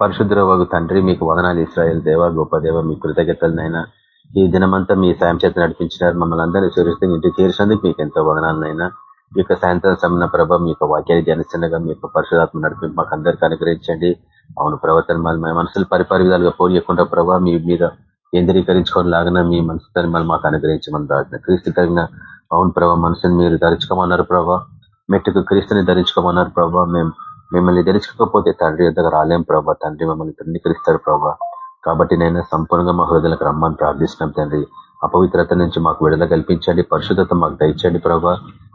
పరిశుద్ధవాగు తండ్రి మీకు వదనాలు ఇస్రాయల్ దేవ గొప్ప దేవ మీ కృతజ్ఞతలనైనా ఈ దినమంతా మీ సాయం చేత నడిపించినారు మమ్మల్ని అందరినీ సురక్షితంగా ఇంటికి చేర్చినందుకు మీకు ఎంతో వదనాలనైనా మీ యొక్క సాయంత్రం సమయ ప్రభ మీ యొక్క వాక్యాన్ని ధ్యానిస్తుండగా మీ యొక్క పరిశుధాత్మ నడిపి మాకు అందరికీ అనుగ్రహించండి. అవును ప్రవర్తన మా మనసులు పరిపరి విధాలుగా పోనీయకుండా ప్రభావ మీ మీద లాగిన మీ మనసు మళ్ళీ మాకు అనుగ్రహించమని క్రీస్తు కలిగిన అవును ప్రభావ మనసుని మీరు ధరించుకోమన్నారు ప్రభా. మెట్టుకు క్రీస్తుని ధరించుకోమన్నారు ప్రభావ మేము మిమ్మల్ని తెలుసుకోకపోతే తండ్రి దగ్గర రాలేం ప్రభావ తండ్రి మమ్మల్ని ధృవీకరిస్తారు ప్రభావ కాబట్టి నేను సంపూర్ణంగా మా హృదయలకు రమ్మని ప్రార్థిస్తున్నాం తండ్రి. అపవిత్రత నుంచి మాకు విడుదల కల్పించండి పరిశుద్ధత మాకు దయచండి ప్రభావ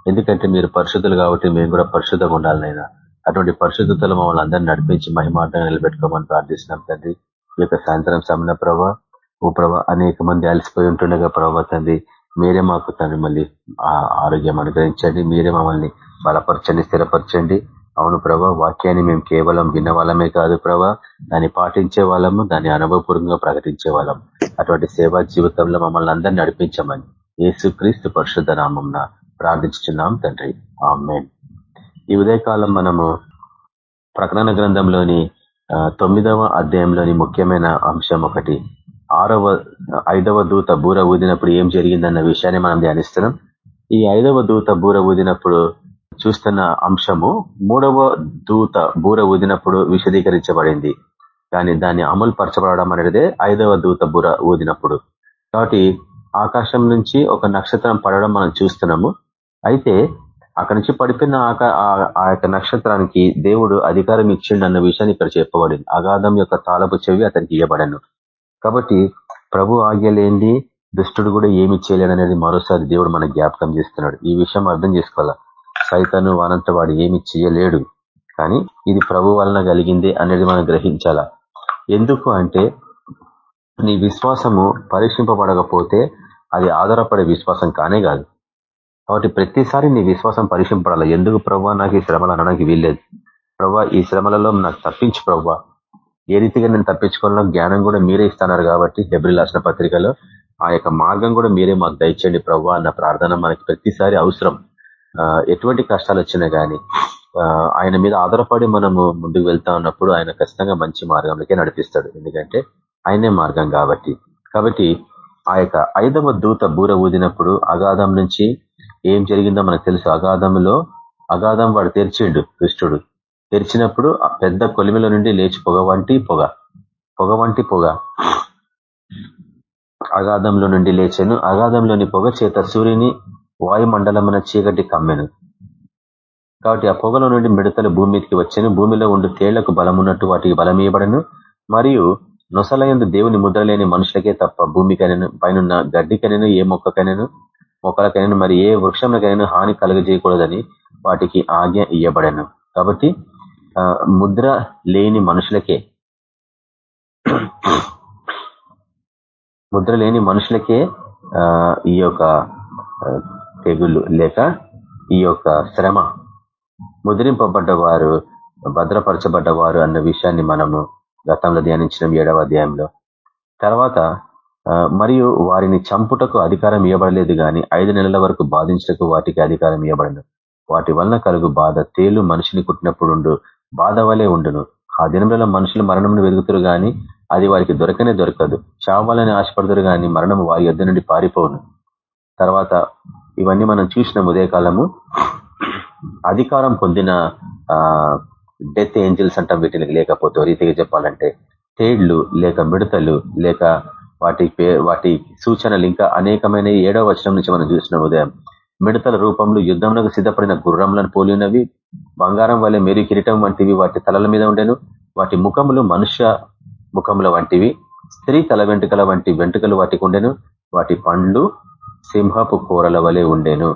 ఎందుకంటే మీరు పరిశుద్ధులు కాబట్టి మేము కూడా పరిశుద్ధంగా ఉండాలనైనా అటువంటి పరిశుద్ధతలు మమ్మల్ని అందరినీ నడిపించి మహిమార్థంగా నిలబెట్టుకోమని ప్రార్థిస్తున్నాం తండ్రి. ఈ యొక్క సాయంత్రం సమన ప్రభా. ఓ ప్రభా అనేక మంది అలసిపోయి ఉంటుండగా ప్రభావ తండ్రి మీరే మాకు తండ్రి మళ్ళీ ఆరోగ్యం అనుగ్రహించండి. మీరే మమ్మల్ని బలపరచండి స్థిరపరచండి. అవును ప్రభా వాక్యాన్ని మేము కేవలం విన్నవాళ్ళమే కాదు ప్రభా దాన్ని పాటించే వాళ్ళము దాన్ని అనుభవపూర్వకంగా ప్రకటించే వాళ్ళం అటువంటి సేవా జీవితంలో మమ్మల్ని అందరినీ నడిపించమని యేసుక్రీస్తు పరిశుద్ధ నామం ప్రార్థించున్నాం తండ్రి. ఆమెన్. ఈ ఉదయకాలం మనము ప్రకటన గ్రంథంలోని తొమ్మిదవ అధ్యాయంలోని ముఖ్యమైన అంశం ఒకటి ఆరవ ఐదవ దూత బూర ఊదినప్పుడు ఏం జరిగిందన్న విషయాన్ని మనం ధ్యానిస్తున్నాం. ఈ ఐదవ దూత బూర ఊదినప్పుడు చూస్తున్న అంశము మూడవ దూత బూర ఊదినప్పుడు విశదీకరించబడింది. కానీ దాన్ని అమలు పరచబడడం అనేది ఐదవ దూత బూర ఊదినప్పుడు. కాబట్టి ఆకాశం నుంచి ఒక నక్షత్రం పడడం మనం చూస్తున్నాము. అయితే అక్కడి నుంచి పడిపోయిన ఆ యొక్క నక్షత్రానికి దేవుడు అధికారం ఇచ్చిండు అన్న విషయాన్ని ఇక్కడ చెప్పబడింది. అగాధం యొక్క తాలపు చెవి అతనికి ఇవ్వబడను కాబట్టి ప్రభు ఆజ్ఞలేంది దుష్టుడు కూడా ఏమి చేయలేడనేది మరోసారి దేవుడు మనకు జ్ఞాపకం చేస్తున్నాడు. ఈ విషయం అర్థం చేసుకోవాలా? సైతాను వానంత వాడు ఏమి చేయలేడు. కానీ ఇది ప్రభు వలన కలిగింది అనేది మనం గ్రహించాలా? ఎందుకు అంటే నీ విశ్వాసము పరీక్షింపబడకపోతే అది ఆధారపడే విశ్వాసం కానే కాదు. కాబట్టి ప్రతిసారి నీ విశ్వాసం పరీక్షింపడాలి ఎందుకు ప్రభావ నాకు ఈ శ్రమలు అనడానికి వీల్లేదు. ప్రభా ఈ శ్రమలలో నాకు తప్పించు ప్రభా. ఏ రీతిగా నేను తప్పించుకోవాలో జ్ఞానం కూడా మీరే ఇస్తున్నారు కాబట్టి ఫిబ్రిల్ రాసిన పత్రికలో ఆ యొక్క మార్గం కూడా మీరే మాకు దయచేయండి ప్రభు అన్న ప్రార్థన మనకి ప్రతిసారి అవసరం. ఎటువంటి కష్టాలు వచ్చినా కానీ ఆయన మీద ఆధారపడి మనము ముందుకు వెళ్తా ఉన్నప్పుడు ఆయన ఖచ్చితంగా మంచి మార్గంలోకే నడిపిస్తాడు. ఎందుకంటే ఆయనే మార్గం కాబట్టి. కాబట్టి ఆ యొక్క ఐదవ దూత బూర ఊదినప్పుడు అగాధం నుంచి ఏం జరిగిందో మనకు తెలుసు. అగాధంలో అగాధం వాడు తెరిచిండు దుష్టుడు తెరిచినప్పుడు పెద్ద కొలిమిలో నుండి లేచి పొగ వంటి పొగ పొగ వంటి పొగ. అగాధంలో నుండి లేచాను. అగాధంలోని పొగ చేత సూర్యుని వాయుమండలమున చీకటి కమ్మెను. కాబట్టి ఆ పొగలో నుండి మిడతలు భూమికి వచ్చాను. భూమిలో ఉండి తేళ్ళకు బలమున్నట్టు వాటికి బలమీయబడను. మరియు నొసలయందు దేవుని ముద్ర లేని మనుషులకే తప్ప భూమికైనను పైన గడ్డికైనను ఏ మొక్కకైనను మొక్కలకైనా మరి ఏ వృక్షంకైనా హాని కలుగజేయకూడదని వాటికి ఆజ్ఞ ఇయ్యబడను. కాబట్టి ముద్ర లేని మనుషులకే ముద్ర లేని మనుషులకే ఈ యొక్క తెగులు లేక ఈ యొక్క శ్రమ ముద్రింపబడ్డవారు భద్రపరచబడ్డవారు అన్న విషయాన్ని మనము గతంలో ధ్యానించిన ఏడవ అధ్యాయంలో. తర్వాత మరియు వారిని చంపుటకు అధికారం ఇవ్వబడలేదు కానీ ఐదు నెలల వరకు బాధించటకు వాటికి అధికారం ఇవ్వబడను వాటి వలన కలుగు బాధ తేలు మనిషిని కుట్టినప్పుడు బాధ వలె ఉండును. ఆ దినంలో మనుషులు మరణమును వెలుగుతురు గాని అది వారికి దొరకనే దొరకదు. చావాలని ఆశపడతారు గాని మరణం వారి యొద్ధ నుండి పారిపోను తర్వాత ఇవన్నీ మనం చూసిన ఉదయకాలము. అధికారం పొందిన డెత్ ఏంజిల్స్ అంటాం వీటికి లేకపోతే రీతిగా చెప్పాలంటే తేళ్ళు లేక మిడతలు లేక వాటి వాటి సూచనలు ఇంకా అనేకమైన ఏడవ వచనం నుంచి మనం చూసిన ఉదయం. మిడతల రూపంలో యుద్ధంలో సిద్ధపడిన గుర్రంలను పోలినవి బంగారం వల్ల మేరీ కిరీటం వంటివి వాటి తలల మీద ఉండేను. వాటి ముఖములు మనుష్య ముఖముల వంటివి స్త్రీ తల వెంట్రుకల వంటి వెంట్రుకలు వాటికి ఉండెను. వాటి పండ్లు సింహపు కూరల వలె ఉండేను.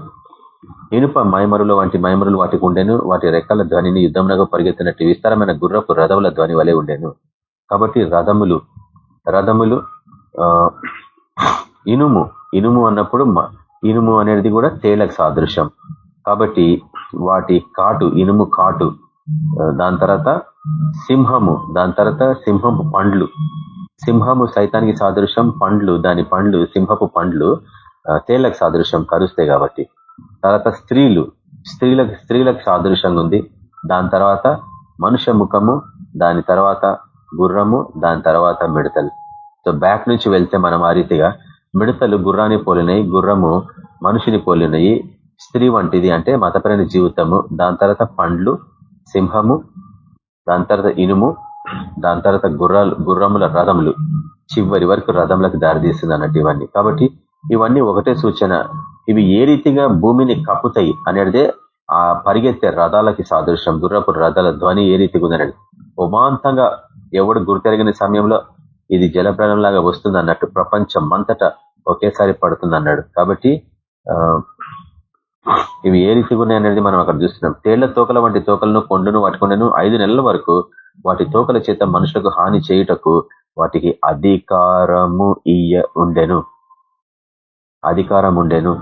ఇనుప మైమరుల వంటి మైమరులు వాటికి ఉండేను. వాటి రెక్కల ధ్వనిని యుద్ధంలో పరిగెత్తినట్టు విస్తారమైన గుర్రపు రథముల ధ్వని వలె ఉండేను. కాబట్టి రథములు రథములు ఇనుము ఇనుము అన్నప్పుడు ఇనుము అనేది కూడా తేలకు సాదృశ్యం. కాబట్టి వాటి కాటు ఇనుము కాటు దాని తర్వాత సింహము దాని తర్వాత సింహపు పండ్లు. సింహము సైతానికి సాదృశ్యం పండ్లు దాని పండ్లు సింహపు పండ్లు. తేళ్ళకు సాదృశ్యం కరుస్తాయి కాబట్టి. తర్వాత స్త్రీలు స్త్రీలకు స్త్రీలకు సాదృశ్యంగా ఉంది. దాని తర్వాత మనుష్య ముఖము దాని తర్వాత గుర్రము దాని తర్వాత మిడతలు. సో బ్యాక్ నుంచి వెళ్తే మనం ఆ రీతిగా మిడతలు గుర్రాన్ని పోలినాయి గుర్రము మనిషిని పోలినాయి స్త్రీ వంటిది అంటే మతపరమైన జీవితము. దాని తర్వాత పండ్లు సింహము దాని తర్వాత ఇనుము దాని తర్వాత గుర్రాలు గుర్రముల రథములు. చివరి వరకు రథములకు దారితీస్తుంది అన్నట్టు ఇవన్నీ. కాబట్టి ఇవన్నీ ఒకటే సూచన. ఇవి ఏ రీతిగా భూమిని కప్పుతాయి అనేదే ఆ పరిగెత్తే రథాలకి సాదృశ్యం. గుర్రపు రథాల ధ్వని ఏ రీతిగా ఉందనేది. ఉమాంతంగా ఎవడు గుర్తెరిగిన సమయంలో ఇది లాగా వస్తుంది అన్నట్టు ప్రపంచం అంతటా ఒకేసారి పడుతుంది అన్నాడు కాబట్టి ఇవి ఏ రీతిగా ఉన్నాయనేది మనం అక్కడ చూస్తున్నాం. తేళ్ళ తోకల వంటి తోకలను కొండను పట్టుకునేను ఐదు నెలల వరకు వాటి తోకల చేత మనుషులకు హాని చేయుటకు వాటికి అధికారము ఇయ్య ఉండెను. అధికారం ఉండెను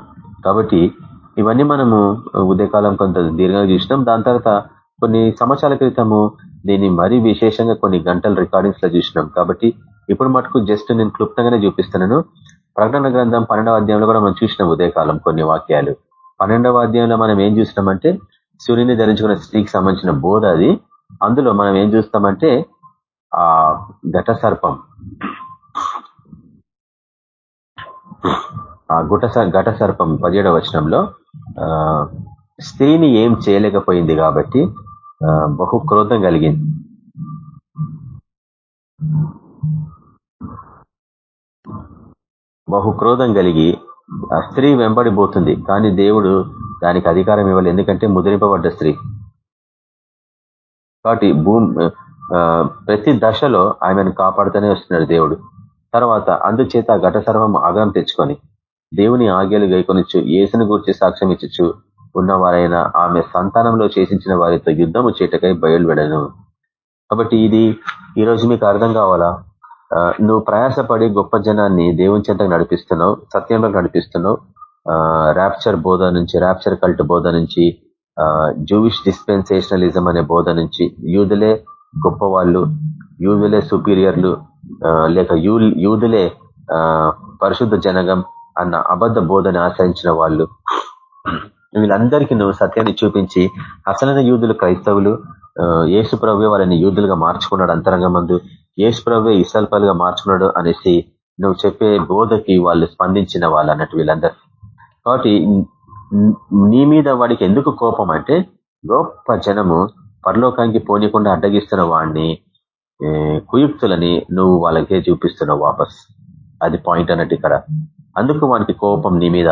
కాబట్టి ఇవన్నీ మనము ఉదయకాలం కొంత దీర్ఘంగా చూసినాం. దాని తర్వాత కొన్ని సంవత్సరాల క్రితము దీన్ని మరీ విశేషంగా కొన్ని గంటల రికార్డింగ్స్లో చూసినాం. కాబట్టి ఇప్పుడు మటుకు జస్ట్ నేను క్లుప్తంగానే చూపిస్తున్నాను. ప్రకటన గ్రంథం పన్నెండవ అధ్యాయంలో కూడా మనం చూసినాం ఉదయకాలం కొన్ని వాక్యాలు. పన్నెండవ అధ్యాయంలో మనం ఏం చూసినామంటే సూర్యుని ధరించుకున్న స్త్రీకి సంబంధించిన బోధ అది. అందులో మనం ఏం చూస్తామంటే ఆ ఘట సర్పం ఆ గుట ఘట సర్పం పదిహేడవ వచనంలో స్త్రీని ఏం చేయలేకపోయింది కాబట్టి బహు క్రోధం కలిగింది. బహు క్రోధం కలిగి ఆ స్త్రీ వెంబడిపోతుంది కానీ దేవుడు దానికి అధికారం ఇవ్వాలి ఎందుకంటే ముద్రింపబడ్డ స్త్రీ. కాబట్టి భూమి ప్రతి దశలో ఆమెను కాపాడుతూనే వస్తున్నాడు దేవుడు. తర్వాత అందుచేత ఘట సర్వం ఆగ్రహం తెచ్చుకొని దేవుని ఆజ్ఞలు గైకొనిచ్చు యేసును గురించి సాక్ష్యం ఇచ్చు ఉన్నవారైన ఆమె సంతానంలో చేసించిన వారితో యుద్ధము చేటకై బయలువెడను. కాబట్టి ఇది ఈరోజు మీకు అర్థం కావాలా? నువ్వు ప్రయాసపడి గొప్ప జనాన్ని దేవుని చెంతకు నడిపిస్తున్నావు సత్యంలో నడిపిస్తున్నావు. ర్యాప్చర్ బోధ నుంచి ర్యాప్చర్ కల్ట్ బోధ నుంచి జూవిష్ డిస్పెన్సేషనలిజం అనే బోధ నుంచి యూదులే గొప్పవాళ్ళు యూదులే సుపీరియర్లు లేక యూదులే పరిశుద్ధ జనగం అన్న అబద్ధ బోధని ఆశ్రయించిన వాళ్ళు. వీళ్ళందరికీ నువ్వు సత్యాన్ని చూపించి అసలైన యూదులు క్రైస్తవులు యేసు ప్రభు వాళ్ళని యూదులుగా మార్చుకున్నాడు అంతరంగ మందు యేసు ప్రభు ఇసల్పాలుగా మార్చుకున్నాడు అనేసి నువ్వు చెప్పే బోధకి వాళ్ళు స్పందించిన వాళ్ళు అన్నట్టు వీళ్ళందరూ. కాబట్టి నీ మీద వాడికి ఎందుకు కోపం అంటే గొప్ప జనము పరలోకానికి పోనీకుండా అడ్డగిస్తున్న వాడిని కుయుక్తులని నువ్వు వాళ్ళకే చూపిస్తున్నావు వాపస్. అది పాయింట్ అన్నట్టు ఇక్కడ. అందుకు వానికి కోపం నీ మీద.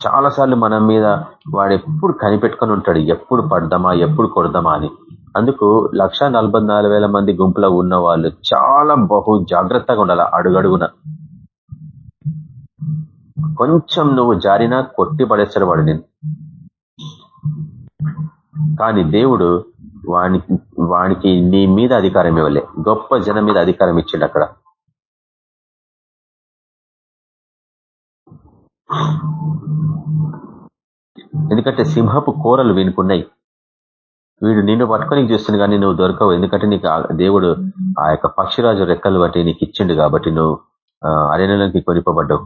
చాలాసార్లు మన మీద వాడు ఎప్పుడు కనిపెట్టుకొని ఉంటాడు ఎప్పుడు పడదామా ఎప్పుడు కొడదామా అని. అందుకు లక్ష మంది గుంపులో ఉన్న వాళ్ళు చాలా బహు జాగ్రత్తగా ఉండాలి అడుగడుగున. కొంచెం నువ్వు జారినా కొట్టి పడేస్తాడు వాడు నేను కానీ దేవుడు వానికి వానికి నీ మీద అధికారం ఇవ్వలే. గొప్ప జనం మీద అధికారం ఇచ్చిండు అక్కడ. ఎందుకంటే సింహపు కూరలు వీనుకున్నాయి. వీడు నిన్ను పట్టుకొని చూస్తుంది కానీ నువ్వు దొరకవు. ఎందుకంటే నీకు దేవుడు ఆ యొక్క పక్షిరాజు రెక్కలు బట్టి నీకు ఇచ్చిండు కాబట్టి నువ్వు అరణ్యంలోకి కొనిపబడ్డావు.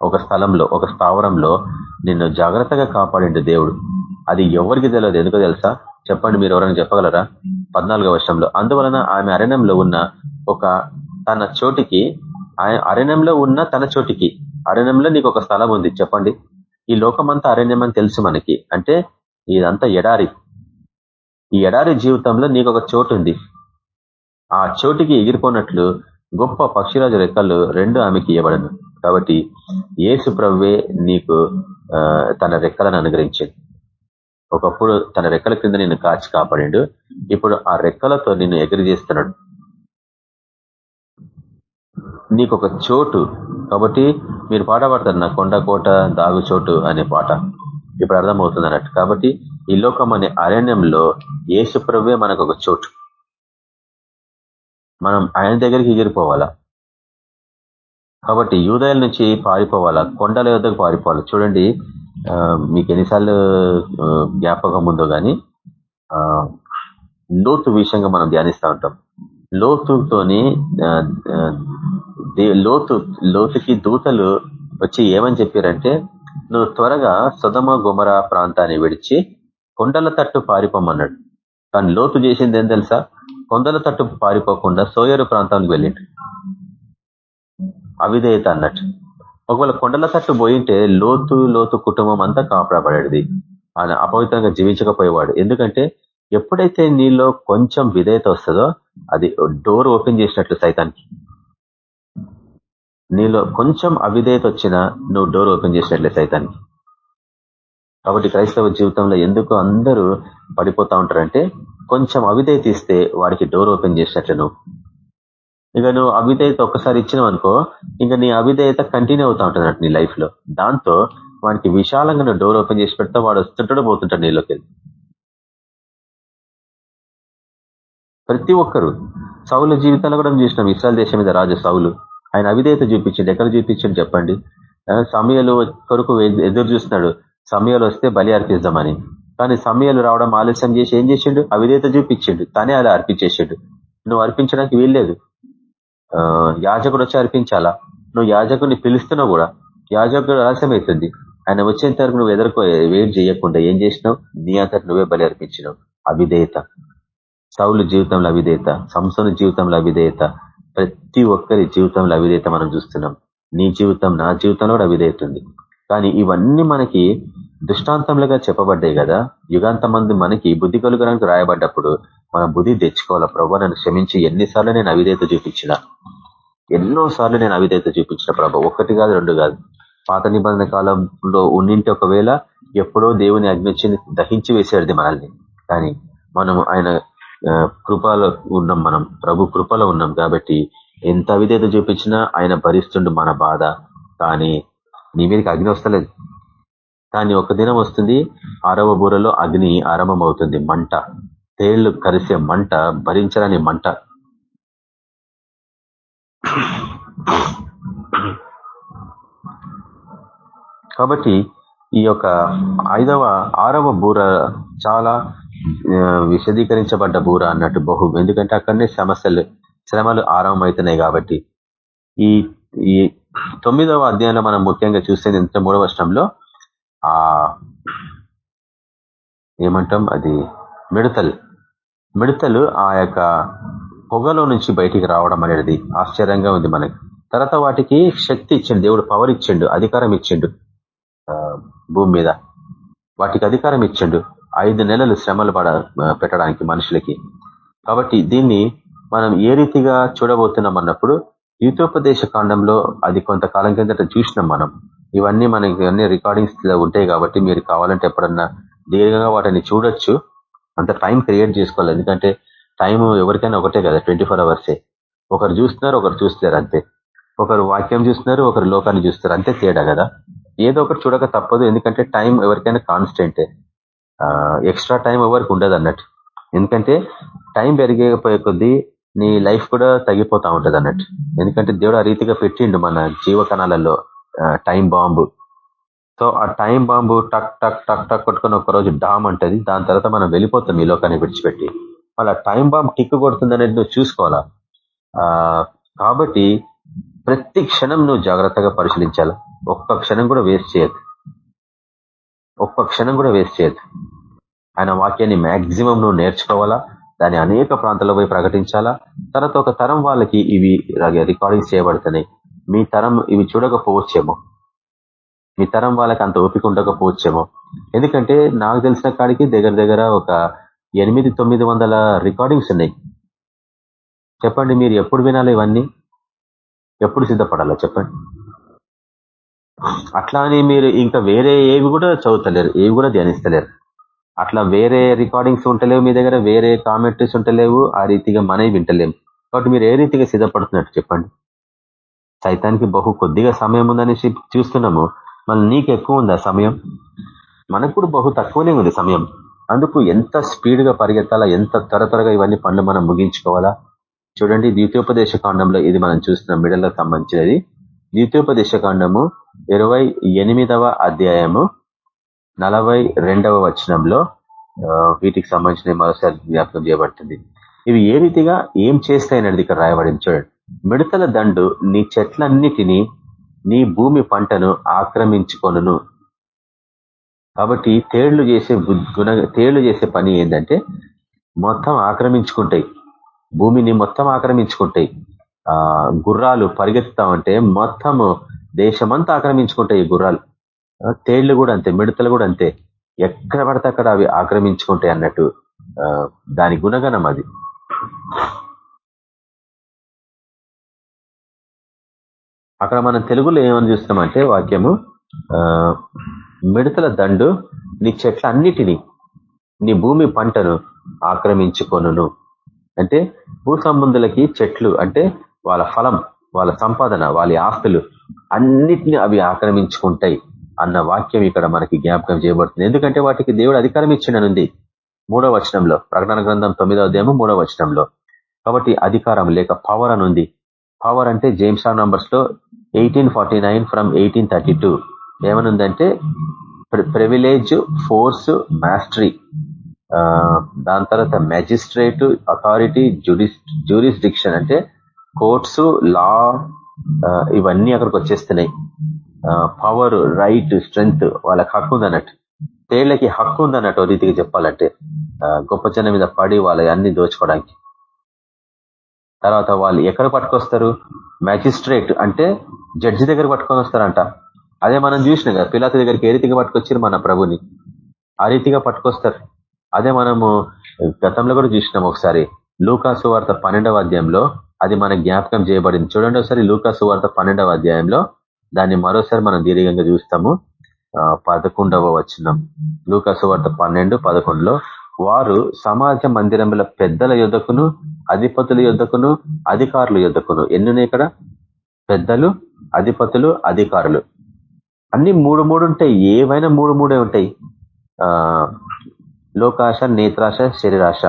ఒక స్థలంలో ఒక స్థావరంలో నిన్ను జాగ్రత్తగా కాపాడిండు దేవుడు. అది ఎవరికి తెలియదు ఎందుకో తెలుసా? చెప్పండి మీరు ఎవరైనా చెప్పగలరా? పద్నాలుగో వర్షంలో అందువలన ఆమె అరణ్యంలో ఉన్న ఒక తన చోటికి అరణ్యంలో ఉన్న తన చోటికి. అరణ్యంలో నీకు ఒక స్థలం ఉంది. చెప్పండి. ఈ లోకమంతా అరణ్యం అని తెలుసు మనకి. అంటే ఇదంతా ఎడారి. ఈ ఎడారి జీవితంలో నీకు ఒక చోటు ఉంది. ఆ చోటికి ఎగిరిపోనట్లు గొప్ప పక్షిరాజు రెక్కలు రెండు ఆమెకి ఇవ్వబడను కాబట్టి ఏసు ప్రవ్వే నీకు తన రెక్కలను అనుగ్రహించింది ఒకప్పుడు తన రెక్కల కింద నిన్ను కాచి కాపాడిండు. ఇప్పుడు ఆ రెక్కలతో నిన్ను ఎగిరి చేస్తున్నాడు నీకు ఒక చోటు. కాబట్టి మీరు పాట పాడతారు నా కొండ కోట దాగు చోటు అనే పాట. ఇప్పుడు అర్థమవుతుంది అన్నట్టు కాబట్టి ఈ లోకం అనే అరణ్యంలో ఏసుప్రవ్వే మనకు ఒక చోటు. మనం ఆయన దగ్గరికి ఎగిరిపోవాలా? కాబట్టి యూదయల నుంచి పారిపోవాలా? కొండల యుద్ధకు పారిపోవాలి? చూడండి మీకు ఎన్నిసార్లు జ్ఞాపకం ఉందో కానీ లోతు విషయంగా మనం ధ్యానిస్తూ ఉంటాం. లోతుతోని లోతు లోతుకి దూతలు వచ్చి ఏమని చెప్పారంటే నువ్వు త్వరగా సుధమ గుమర ప్రాంతాన్ని విడిచి కొండల తట్టు పారిపోమన్నాడు. కానీ లోతు చేసింది ఏం తెలుసా? కొండల తట్టు పారిపోకుండా సోయరు ప్రాంతానికి వెళ్ళిండు. అవిధేయత అన్నట్టు. ఒకవేళ కొండల తట్టు పోయింటే లోతు లోతు కుటుంబం అంతా కాపాడబడేది. ఆయన అపవిత్రంగా జీవించకపోయేవాడు. ఎందుకంటే ఎప్పుడైతే నీలో కొంచెం విధేయత వస్తుందో అది డోర్ ఓపెన్ చేసినట్లు సైతానికి. నీలో కొంచెం అవిధేయత వచ్చినా నువ్వు డోర్ ఓపెన్ చేసినట్లే సైతానికి. కాబట్టి క్రైస్తవ జీవితంలో ఎందుకు అందరూ పడిపోతా ఉంటారంటే కొంచెం అవిధేయత ఇస్తే వాడికి డోర్ ఓపెన్ చేసినట్లు నువ్వు. ఇక నువ్వు అవిధేయత ఒక్కసారి ఇచ్చినావు అనుకో ఇంకా నీ అవిధేయత కంటిన్యూ అవుతా ఉంటుంది నీ లైఫ్లో దాంతో వానికి విశాలంగా నువ్వు డోర్ ఓపెన్ చేసి పెడతా వాడు వస్తుంటాడు పోతుంటాడు నీలోకి ప్రతి ఒక్కరు సౌలు జీవితాలు కూడా చూసినాం ఇస్రాయల్ దేశం మీద రాజు సౌలు. ఆయన అవిధేయత చూపించండి. ఎక్కడ చూపించండి చెప్పండి. సమయాలు కొరకు ఎదురు చూస్తున్నాడు. సమయాలు వస్తే బలి అర్పిద్దామని. కానీ సమయాలు రావడం ఆలస్యం చేసి ఏం చేసిండు? అవిధేత చూపించిండు. తానే అలా అర్పించేసిండు. నువ్వు అర్పించడానికి వీల్లేదు. యాజకుడు వచ్చి అర్పించాలా? నువ్వు యాజకుడిని పిలుస్తున్నావు కూడా యాజకుడు ఆలస్యమవుతుంది ఆయన వచ్చేంత వరకు నువ్వు ఎదుర్కో వెయిట్ చేయకుండా ఏం చేసినావు? నీ అంతటి నువ్వే బలి అర్పించినావు. అవిధేయత. సౌలు జీవితంలో అవిధేయత. సంసోను జీవితంలో అవిధేయత. ప్రతి ఒక్కరి జీవితంలో అవిధేయత మనం చూస్తున్నాం. నీ జీవితం నా జీవితంలో కూడా అవిధేయత ఉంది. కానీ ఇవన్నీ మనకి దృష్టాంతంలుగా చెప్పబడ్డాయి కదా. యుగాంతమంది మనకి బుద్ధి కలుగడానికి రాయబడ్డప్పుడు మన బుద్ధి తెచ్చుకోవాలా? ప్రభు నన్ను క్షమించి ఎన్నిసార్లు నేను అవిధేత చూపించిన? ఎన్నో సార్లు నేను అవిధేత చూపించిన ప్రభు. ఒకటి కాదు రెండు కాదు. పాత నిబంధన కాలంలో ఉన్నింటి ఒకవేళ ఎప్పుడో దేవుని అగ్నిచ్చి దహించి వేసేది మనల్ని. కానీ మనం ఆయన కృపలో ఉన్నాం మనం. ప్రభు కృపలో ఉన్నాం కాబట్టి ఎంత అవిధేత చూపించినా ఆయన భరిస్తుండు మన బాధ. కానీ నీ మీదకి అగ్ని వస్తలేదు. కానీ ఒక దినం వస్తుంది ఆరవ బూరలో అగ్ని ఆరంభం అవుతుంది మంట. తేళ్ళు కరిసే మంట భరించరాని మంట. కాబట్టి ఈ యొక్క ఐదవ ఆరవ బూర చాలా విశదీకరించబడ్డ బూర అన్నట్టు బహు. ఎందుకంటే అక్కడనే సమస్యలు శ్రమలు ఆరంభమవుతున్నాయి కాబట్టి. ఈ ఈ తొమ్మిదవ అధ్యాయంలో మనం ముఖ్యంగా చూస్తే ఎంత మూడవ వర్షంలో ఆ ఏమంటాం అది? మిడతలు. మిడతలు ఆ యొక్క పొగలో నుంచి బయటికి రావడం అనేది ఆశ్చర్యంగా ఉంది మనకి. తర్వాత వాటికి శక్తి ఇచ్చిండు దేవుడు పవర్ ఇచ్చిండు అధికారం ఇచ్చిండు భూమి మీద. వాటికి అధికారం ఇచ్చిండు. ఐదు నెలలు శ్రమలు పడ పెట్టడానికి మనుషులకి. కాబట్టి దీన్ని మనం ఏ రీతిగా చూడబోతున్నాం అన్నప్పుడు యూతోపదేశ కాండంలో అది కొంతకాలం కిందట చూసినాం మనం. ఇవన్నీ మనకి అన్ని రికార్డింగ్స్ ఉంటాయి కాబట్టి మీరు కావాలంటే ఎప్పుడన్నా దీర్ఘంగా వాటిని చూడొచ్చు. అంత టైం క్రియేట్ చేసుకోవాలి. ఎందుకంటే టైం ఎవరికైనా ఒకటే కదా ట్వంటీ ఫోర్ అవర్సే. ఒకరు చూస్తున్నారు ఒకరు చూస్తున్నారు అంతే. ఒకరు వాక్యం చూస్తున్నారు ఒకరు లోకాన్ని చూస్తారు అంతే తేడా కదా. ఏదో ఒకటి చూడక తప్పదు. ఎందుకంటే టైం ఎవరికైనా కాన్స్టెంటే. ఎక్స్ట్రా టైం ఎవరికి ఉండదు అన్నట్టు. ఎందుకంటే టైం పెరిగిపోయే కొద్దీ నీ లైఫ్ కూడా తగ్గిపోతూ ఉంటుంది అన్నట్టు. ఎందుకంటే దేవుడు ఆ రీతిగా పెట్టిండు మన జీవకణాలలో టైం బాంబు. సో ఆ టైం బాంబు టక్ టక్ టక్ టక్ కొట్టుకుని ఒకరోజు డామ్ అంటది. దాని తర్వాత మనం వెళ్ళిపోతాం ఈ లోకాన్ని విడిచిపెట్టి. మళ్ళీ టైం బాంబ్ టిక్కు కొడుతుంది అనేది నువ్వు చూసుకోవాలా? కాబట్టి ప్రతి క్షణం నువ్వు జాగ్రత్తగా పరిశీలించాలి? ఒక్క క్షణం కూడా వేస్ట్ చేయదు ఒక్క క్షణం కూడా వేస్ట్ చేయదు ఆయన వాక్యాన్ని మ్యాక్సిమం నువ్వు నేర్చుకోవాలా? దాన్ని అనేక ప్రాంతాల్లో పోయి ప్రకటించాలా? తర్వాత ఒక తరం వాళ్ళకి ఇవి రికార్డింగ్స్ చేయబడుతున్నాయి మీ తరం ఇవి చూడకపోవచ్చేమో. మీ తరం వాళ్ళకి అంత ఓపిక ఉండకపోవచ్చేమో. ఎందుకంటే నాకు తెలిసిన కాడికి దగ్గర దగ్గర ఒక ఎనిమిది తొమ్మిది వందల రికార్డింగ్స్ ఉన్నాయి. చెప్పండి మీరు ఎప్పుడు వినాలి ఇవన్నీ? ఎప్పుడు సిద్ధపడాలో? చెప్పండి. అట్లా అని మీరు ఇంకా వేరే ఏవి కూడా చదువుతలేరు ఏవి కూడా ధ్యానిస్తలేరు. అట్లా వేరే రికార్డింగ్స్ ఉంటలేవు మీ దగ్గర వేరే కామెంటరీస్ ఉంటలేవు ఆ రీతిగా మనవి వింటలేము. కాబట్టి మీరు ఏ రీతిగా సిద్ధపడుతున్నట్టు చెప్పండి. సైతానికి బహు కొద్దిగా సమయం ఉందని చూస్తున్నాము. మళ్ళీ నీకు ఎక్కువ ఉంది సమయం? మనకు కూడా బహు తక్కువనే ఉంది సమయం. అందుకు ఎంత స్పీడ్గా పరిగెత్తాలా ఎంత త్వర త్వరగా ఇవన్నీ పనులు మనం ముగించుకోవాలా? చూడండి ద్వితీయోపదేశ కాండంలో ఇది మనం చూస్తున్నాం మిడల్కి సంబంధించినది. ద్వితీయోపదేశ ఇరవై ఎనిమిదవ అధ్యాయము నలభై రెండవ వచనంలో వీటికి సంబంధించిన మరోసారి జ్ఞాపకం చేయబడుతుంది. ఇవి ఏ రీతిగా ఏం చేస్తాయనేది ఇక్కడ రాయబడింది చూడండి. మిడతల దండు నీ చెట్లన్నిటినీ నీ భూమి పంటను ఆక్రమించుకొను కాబట్టి తేళ్ళు చేసే గుణ తేళ్ళు చేసే పని ఏంటంటే మొత్తం ఆక్రమించుకుంటాయి. భూమిని మొత్తం ఆక్రమించుకుంటాయి. గుర్రాలు పరిగెత్తుతా ఉంటే మొత్తము దేశమంతా ఆక్రమించుకుంటాయి ఈ గుర్రాలు. తేళ్ళు కూడా అంతే మిడతలు కూడా అంతే. ఎక్కడ పడితే అక్కడ అవి ఆక్రమించుకుంటాయి అన్నట్టు దాని గుణగణం అది. అక్కడ మనం తెలుగులో ఏమని చూస్తామంటే వాక్యము మిడతల దండు నీ చెట్ల అన్నిటినీ నీ భూమి పంటను ఆక్రమించుకొను అంటే భూ సంబంధులకి చెట్లు అంటే వాళ్ళ ఫలం వాళ్ళ సంపాదన వాళ్ళ ఆస్తులు అన్నిటిని అవి ఆక్రమించుకుంటాయి అన్న వాక్యం ఇక్కడ మనకి జ్ఞాపకం చేయబడుతుంది. ఎందుకంటే వాటికి దేవుడు అధికారం ఇచ్చిననుంది మూడో వచనంలో ప్రకటన గ్రంథం తొమ్మిదో అధ్యాయము మూడో వచనంలో. కాబట్టి అధికారం లేక పవర్ అనుంది. పవర్ అంటే James నంబర్స్లో eighteen forty nine from eighteen thirty two ఏమనుందంటే privilege force mastery దాని తర్వాత మ్యాజిస్ట్రేట్ అథారిటీ జూరిస్ డిక్షన్ అంటే కోర్ట్స్ లా ఇవన్నీ అక్కడికి వచ్చేస్తున్నాయి. పవర్ రైట్ స్ట్రెంగ్త్ వాళ్ళకి హక్కు ఉందన్నట్టు. తేళ్ళకి హక్కు ఉందన్నట్టు రీతికి చెప్పాలంటే గొప్ప జనం మీద పడి వాళ్ళ అన్ని దోచుకోవడానికి. తర్వాత వాళ్ళు ఎక్కడ పట్టుకొస్తారు? మ్యాజిస్ట్రేట్ అంటే జడ్జి దగ్గర పట్టుకొని వస్తారంట. అదే మనం చూసినాం కదా పిల్లల దగ్గరికి ఏ రీతిగా పట్టుకొచ్చారు మన ప్రభుని? ఆ రీతిగా పట్టుకొస్తారు. అదే మనము గతంలో కూడా చూసినాం ఒకసారి లూకాసు వార్త పన్నెండవ అధ్యాయంలో అది మన జ్ఞాపకం చేయబడింది. చూడండి ఒకసారి లూకాసు వార్త పన్నెండవ అధ్యాయంలో. దాన్ని మరోసారి మనం దీర్ఘంగా చూస్తాము. పదకొండవ వచనం. లూకాసు వార్త పన్నెండు పదకొండులో వారు సమాజ మందిరముల పెద్దల యుద్ధకును అధిపతుల యుద్ధకును అధికారుల యుద్ధకును ఎన్నున్నాయి ఇక్కడ? పెద్దలు అధిపతులు అధికారులు. అన్ని మూడు మూడు ఉంటాయి. ఏవైనా మూడు మూడే ఉంటాయి. ఆ లోకాశ నేత్రాశ శరీరాశ.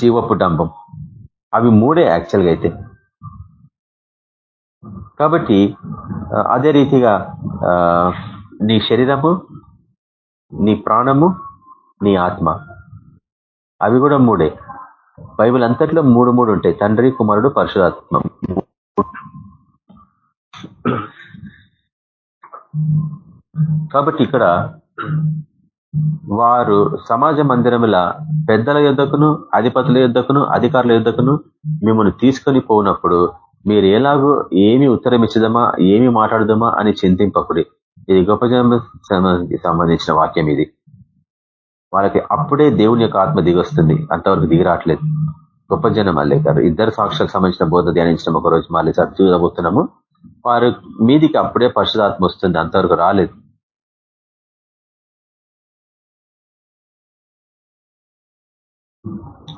జీవపు డంబం. అవి మూడే యాక్చువల్గా అయితే. కాబట్టి అదే రీతిగా నీ శరీరము నీ ప్రాణము నీ ఆత్మ. అవి కూడా మూడే. బైబిల్ అంతట్లో మూడు మూడు ఉంటాయి. తండ్రి కుమారుడు పరశురాత్మ కాబట్టి ఇక్కడ వారు సమాజ మందిరముల పెద్దల యుద్ధకును అధిపతుల యుద్ధకును అధికారుల యుద్ధకును మిమ్మల్ని తీసుకొని పోనప్పుడు మీరు ఎలాగో ఏమి ఉత్తరం ఇచ్చదమా ఏమి మాట్లాడదామా అని చింతింపకుడి. ఇది గొప్ప జనానికి సంబంధించిన వాక్యం ఇది. వాళ్ళకి అప్పుడే దేవుని యొక్క ఆత్మ దిగొస్తుంది. అంతవరకు దిగిరాట్లేదు గొప్ప జనం అల్లే గారు ఇద్దరు సాక్షులకు సంబంధించిన బోధ ధ్యానించడం ఒక రోజు మళ్ళీ చూడబోతున్నాము వారు మీదికి అప్పుడే పరిశుధాత్మ వస్తుంది. అంతవరకు రాలేదు.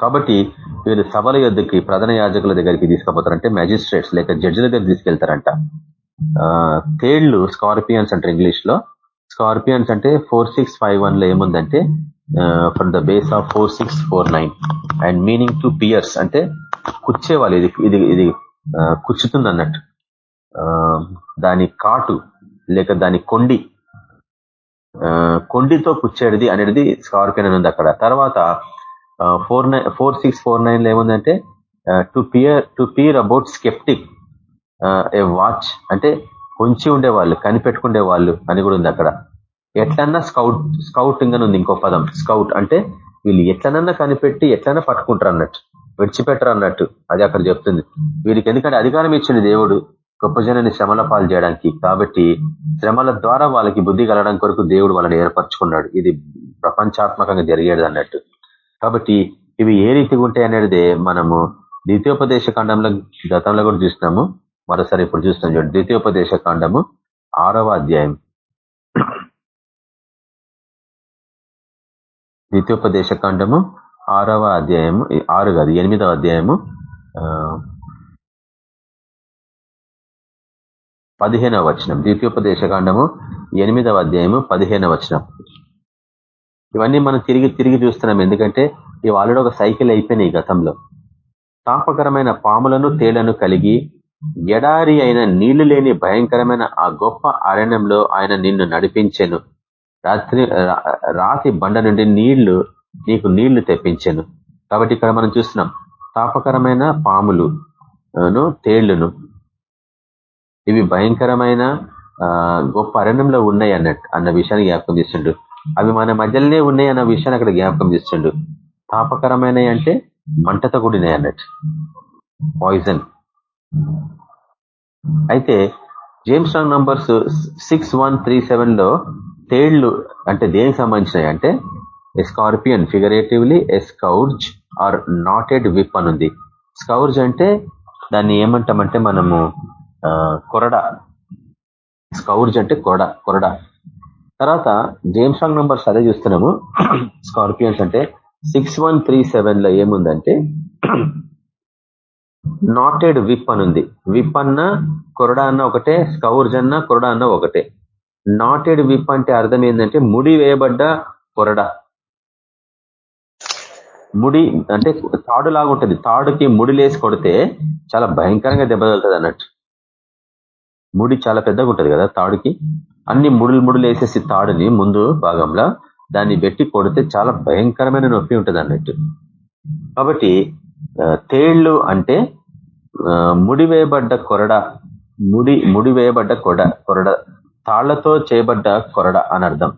కాబట్టి వీరు సభల యొద్దకి ప్రధాన యాజకుల దగ్గరికి తీసుకుపోతారంటే మ్యాజిస్ట్రేట్స్ లేక జడ్జిల దగ్గర తీసుకెళ్తారంట. తేళ్ళు స్కార్పియన్స్ అంటారు ఇంగ్లీష్లో. స్కార్పియన్స్ అంటే ఫోర్ సిక్స్ ఫైవ్ వన్లో ఏముందంటే from the base of four six four nine and meaning to pierce అంటే కుచ్చేవాళ్ళు ఇది ఇది ఇది కుచ్చుతుంది అన్నట్టు దాని కాటు లేక దాని కొండి కొండితో కుచ్చేది అనేది స్కార్పియన్ అని ఉంది అక్కడ. తర్వాత four nine four six four నైన్లో ఏముందంటే to peer to peer about sceptic a watch అంటే ఉండే ఉండేవాళ్ళు కనిపెట్టుకుండే వాళ్ళు అని కూడా ఉంది అక్కడ. ఎట్లన్నా స్కౌట్ స్కౌటింగ్ అని ఉంది ఇంకో పదం. స్కౌట్ అంటే వీళ్ళు ఎట్లనన్నా కనిపెట్టి ఎట్లన్నా పట్టుకుంటారు అన్నట్టు విడిచిపెట్టరు అన్నట్టు అది అక్కడ చెప్తుంది. వీరికి ఎందుకంటే అధికారం ఇచ్చింది దేవుడు గొప్ప జనాన్ని శ్రమల పాలు చేయడానికి. కాబట్టి శ్రమల ద్వారా వాళ్ళకి బుద్ధి కలగడం కొరకు దేవుడు వాళ్ళని ఏర్పరచుకున్నాడు. ఇది ప్రపంచాత్మకంగా జరిగేది అన్నట్టు. కాబట్టి ఇవి ఏ రీతిగా ఉంటాయి అనేది మనము ద్వితీయోపదేశ కాండంలో గతంలో కూడా చూసినాము. మరోసారి ఇప్పుడు చూస్తాం చూడండి. ద్వితీయోపదేశ కాండము ఆరవ అధ్యాయం. ద్వితీయోపదేశ కాండము ఆరవ అధ్యాయము ఆరు కాదు ఎనిమిదవ అధ్యాయము పదిహేనవ వచనం. ద్వితీయోపదేశ కాండము ఎనిమిదవ అధ్యాయము పదిహేనవ వచనం. ఇవన్నీ మనం తిరిగి తిరిగి చూస్తున్నాం. ఎందుకంటే ఇవి ఆల్రెడీ ఒక సైకిల్ అయిపోయినాయి గతంలో. తాపకరమైన పాములను తేళ్ళను కలిగి ఎడారి అయిన నీళ్ళు లేని భయంకరమైన ఆ గొప్ప అరణ్యంలో ఆయన నిన్ను నడిపించెను. రాత్రి రాతి బండ నుండి నీళ్ళు నీకు నీళ్ళు తెప్పించాను. కాబట్టి ఇక్కడ మనం చూస్తున్నాం తాపకరమైన పాములు తేళ్ళును ఇవి భయంకరమైన గొప్ప అరణ్యంలో ఉన్నాయి అన్నట్టు అన్న విషయాన్ని జ్ఞాపకం చేస్తుండ్రు అవి మన మధ్యలోనే ఉన్నాయి అన్న విషయాన్ని అక్కడ జ్ఞాపకం చేస్తుండు. తాపకరమైనవి అంటే మంటతో కూడినాయి అన్నట్టు. పాయిజన్ అయితే James wrong numbers six one three సెవెన్లో తేళ్ళు అంటే దేనికి సంబంధించినవి అంటే scorpion figuratively scourge or knotted whip అని ఉంది. స్కౌర్జ్ అంటే దాన్ని ఏమంటామంటే మనము కొరడ. స్కౌర్జ్ అంటే కొరడ కొరడ. తర్వాత జేమ్స్ రాంగ్ నంబర్స్ అదే చూస్తున్నాము. స్కార్పియన్స్ అంటే సిక్స్ వన్ త్రీ సెవెన్లో ఏముందంటే నాటెడ్ విప్ అనుంది. విప్ అన్న కొరడా అన్న ఒకటే స్కౌర్జ్ అన్న కొరడా అన్న ఒకటే. నాటెడ్ విప్ అంటే అర్థం ఏంటంటే ముడి వేయబడ్డ కొరడ. ముడి అంటే తాడు లాగుంటుంది. తాడుకి ముడిలేసి కొడితే చాలా భయంకరంగా దెబ్బతలుతుంది అన్నట్టు ముడి చాలా పెద్దగా ఉంటుంది కదా తాడుకి. అన్ని ముడులు ముడులు వేసేసి తాడుని ముందు భాగంలో దాన్ని పెట్టి కొడితే చాలా భయంకరమైన నొప్పి ఉంటుంది అన్నట్టు. కాబట్టి తేళ్ళు అంటే ముడివేయబడ్డ కొరడ ముడి ముడివేయబడ్డ కొడ కొరడ తాళ్ళతో చేయబడ్డ కొరడ అని అర్థం.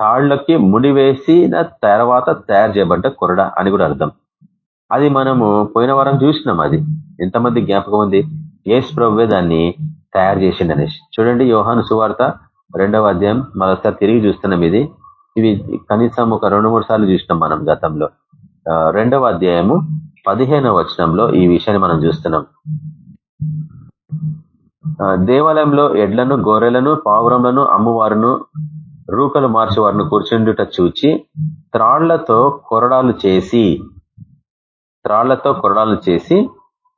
తాళ్ళకి ముడి వేసిన తర్వాత తయారు చేయబడ్డ కొరడ అని కూడా అర్థం. అది మనము పోయిన వారం చూసినాం అది. ఎంతమంది జ్ఞాపకం ఉంది? ఏస్ ప్రభువే దాన్ని తయారు చేసిండు అనేసి. చూడండి యోహాను సువార్త రెండవ అధ్యాయం మరోసారి తిరిగి చూస్తున్నాం ఇది. ఇవి కనీసం ఒక రెండు మూడు సార్లు చూసినాం మనం గతంలో. రెండవ అధ్యాయము పదిహేనవ వచనంలో ఈ విషయాన్ని మనం చూస్తున్నాం. దేవాలయంలో ఎడ్లను గొర్రెలను పావురంలను అమ్మవారును రూకలు మార్చేవారిని కూర్చుండుట చూచి త్రాళ్ళతో కొరడాలు చేసి త్రాళ్ళతో కొరడాలు చేసి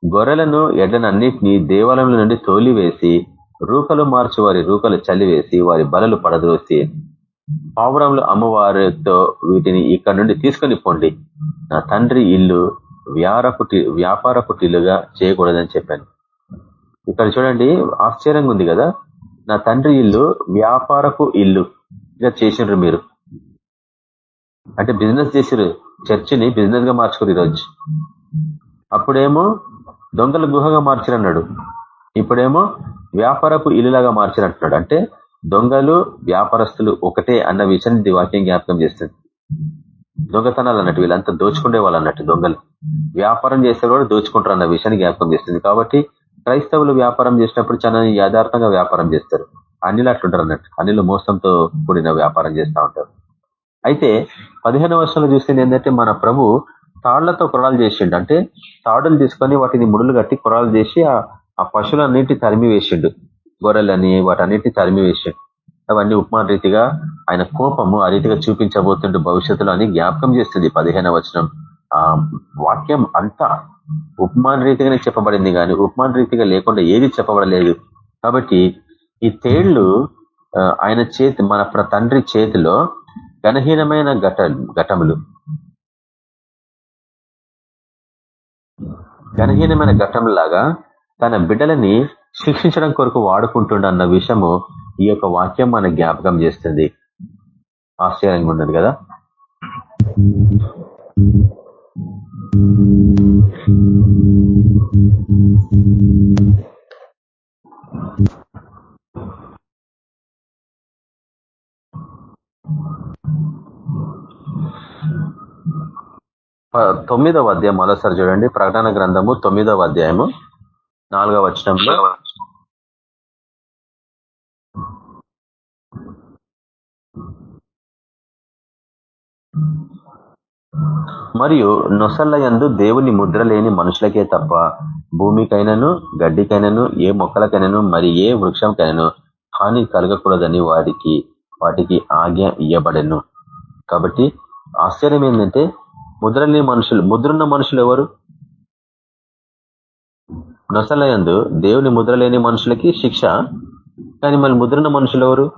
గొర్రెలను ఎడ్లనన్నింటినీ దేవాలయంలో నుండి తోలివేసి రూకలు మార్చి వారి రూకలు చలివేసి వారి బలలు పడద్రోసి పావురములు అమ్మవారితో వీటిని ఇక్కడ నుండి తీసుకొని పోండి. నా తండ్రి ఇల్లు వ్యారపు వ్యాపారపు టిల్లుగా చేయకూడదని చెప్పాను. ఇక్కడ చూడండి ఆశ్చర్యంగా ఉంది కదా. నా తండ్రి ఇల్లు వ్యాపారపు ఇల్లు ఇక చేసిండ్రు మీరు. అంటే బిజినెస్ చేసిరు చర్చిని బిజినెస్గా మార్చుకురు ఈరోజు. అప్పుడేమో దొంగల గుహగా మార్చిరన్నాడు. ఇప్పుడేమో వ్యాపారపు ఇల్లులాగా మార్చినట్టున్నాడు. అంటే దొంగలు వ్యాపారస్తులు ఒకటే అన్న విషయాన్ని వాక్యం జ్ఞాపకం చేస్తుంది. దొంగతనాలు అన్నట్టు వీళ్ళంతా దోచుకునే వాళ్ళు అన్నట్టు దొంగలు. వ్యాపారం చేస్తే కూడా దోచుకుంటారు అన్న విషయాన్ని జ్ఞాపకం చేస్తుంది. కాబట్టి క్రైస్తవులు వ్యాపారం చేసినప్పుడు చాలా యథార్థంగా వ్యాపారం చేస్తారు. అన్నిలు అట్లుంటారు అన్నట్టు. అన్నిలు మోసంతో కూడిన వ్యాపారం చేస్తూ ఉంటారు. అయితే పదిహేను వర్షాలు చూసింది ఏంటంటే మన ప్రభు తాళ్ళతో కొరాలు చేసిండు. అంటే తాడులు తీసుకొని వాటిని ముడులు కట్టి కొరాలు చేసి ఆ పశువులన్నింటి తరిమి వేసిండు. గొర్రెలని వాటన్నిటిని తరిమి వేసిండు. అవన్నీ ఉపమాన రీతిగా ఆయన కోపము ఆ రీతిగా చూపించబోతుండు భవిష్యత్తులో అని జ్ఞాపకం చేస్తుంది పదిహేన వచనం. ఆ వాక్యం అంతా ఉపమాన రీతిగానే చెప్పబడింది కానీ ఉపమాన రీతిగా లేకుండా ఏది చెప్పబడలేదు. కాబట్టి ఈ తేళ్ళు ఆయన చేతి మన తండ్రి చేతిలో ఘనహీనమైన ఘట ఘటములు. ఘనహీనమైన ఘటంలాగా తన బిడ్డలని శిక్షించడం కొరకు వాడుకుంటుండన్న విషయము ఈ యొక్క వాక్యం మన జ్ఞాపకం చేస్తుంది. ఆశ్చర్యంగా ఉన్నది కదా? తొమ్మిదవ అధ్యాయం మరోసారి చూడండి. ప్రకటన గ్రంథము తొమ్మిదవ అధ్యాయము. నాలుగవ వచనంలో. మరియు నొసళ్ళ యందు దేవుని ముద్ర లేని మనుషులకే తప్ప భూమికైనను గడ్డికైనను ఏ మొక్కలకైనను మరి ఏ వృక్షంకైనను హాని కలగకూడదని వాడికి వాటికి ఆజ్ఞ ఇయ్యబడెను. కాబట్టి ఆశ్చర్యం ఏంటంటే ముద్ర లేని మనుషులు ముద్రున్న మనుషులు ఎవరు? నొసలయందు దేవుని ముద్ర లేని మనుషులకి శిక్ష కానీ మళ్ళీ ముద్రున్న మనుషులు ఎవరు?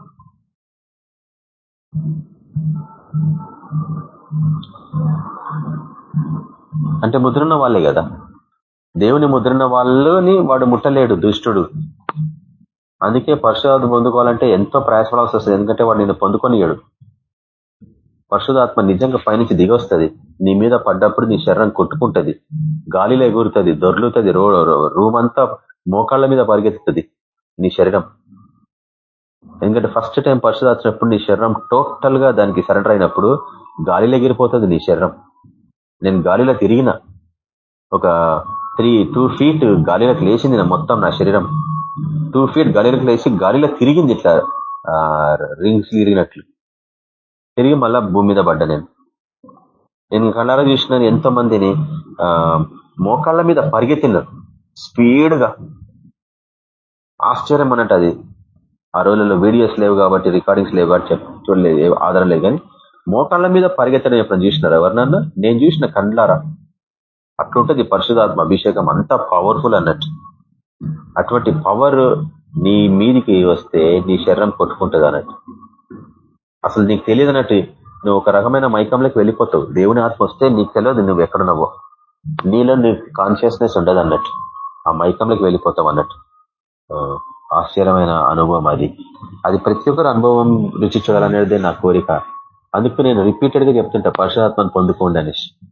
అంటే ముద్రన వాళ్ళే కదా. దేవుని ముద్రన వాళ్ళని వాడు ముట్టలేడు దుష్టుడు. అందుకే పరశురాత్మ పొందుకోవాలంటే ఎంతో ప్రయాసపడాల్సి వస్తుంది ఎందుకంటే వాడు నిన్ను పొందుకొనియాడు పరిశుధాత్మ నిజంగా పైనుంచి దిగొస్తుంది. నీ మీద పడ్డప్పుడు నీ శరీరం కొట్టుకుంటుంది. గాలిలో ఎగురుతుంది దొర్లుతుంది రూమ్ అంతా మోకాళ్ళ మీద పరిగెత్తుతుంది నీ శరీరం. ఎందుకంటే ఫస్ట్ టైం పరిశుధాచినప్పుడు నీ శరీరం టోటల్గా దానికి సరెండర్ అయినప్పుడు గాలిలో ఎగిరిపోతుంది నీ శరీరం. నేను గాలిలో తిరిగిన ఒక త్రీ టూ ఫీట్ గాలిలోకి లేచింది నా మొత్తం నా శరీరం. టూ ఫీట్ గాలిలోకి లేచి గాలిలో తిరిగింది ఇట్లా రింగ్స్ తిరిగినట్లు. తిరిగి మళ్ళా భూమి మీద పడ్డా నేను. నేను కళ్ళారా చూసినాను ఎంతో మందిని మోకాళ్ళ మీద పరిగెత్తినారు. స్పీడ్గా. ఆశ్చర్యం అన్నట్టు అది. ఆ రోజుల్లో వీడియోస్ లేవు కాబట్టి రికార్డింగ్స్ లేవు కాబట్టి చూడలేదు ఆధారం లేదు కానీ మోకాళ్ళ మీద పరిగెత్తడం ఎప్పుడు చూసినారు ఎవరినన్నా? నేను చూసిన కండ్లారా అట్లుంటది పరిశుధాత్మ అభిషేకం అంత పవర్ఫుల్ అన్నట్టు. అటువంటి పవర్ నీ మీదికి వస్తే నీ శరీరం కొట్టుకుంటుంది అన్నట్టు. అసలు నీకు తెలియదు అన్నట్టు నువ్వు ఒక రకమైన మైకంలోకి వెళ్ళిపోతావు. దేవుని ఆత్మ వస్తే నీకు తెలియదు నువ్వు ఎక్కడున్నావో. నీలో నీ కాన్షియస్నెస్ ఉండదు అన్నట్టు. ఆ మైకంలోకి వెళ్ళిపోతావు అన్నట్టు. ఆశ్చర్యమైన అనుభవం అది. అది ప్రతి ఒక్కరు అనుభవం రుచి చూడాలనేది నా కోరిక. అందుకు నేను రిపీటెడ్గా చెప్తుంటా పరిశుధాత్మను పొందుకోండి అనేసి.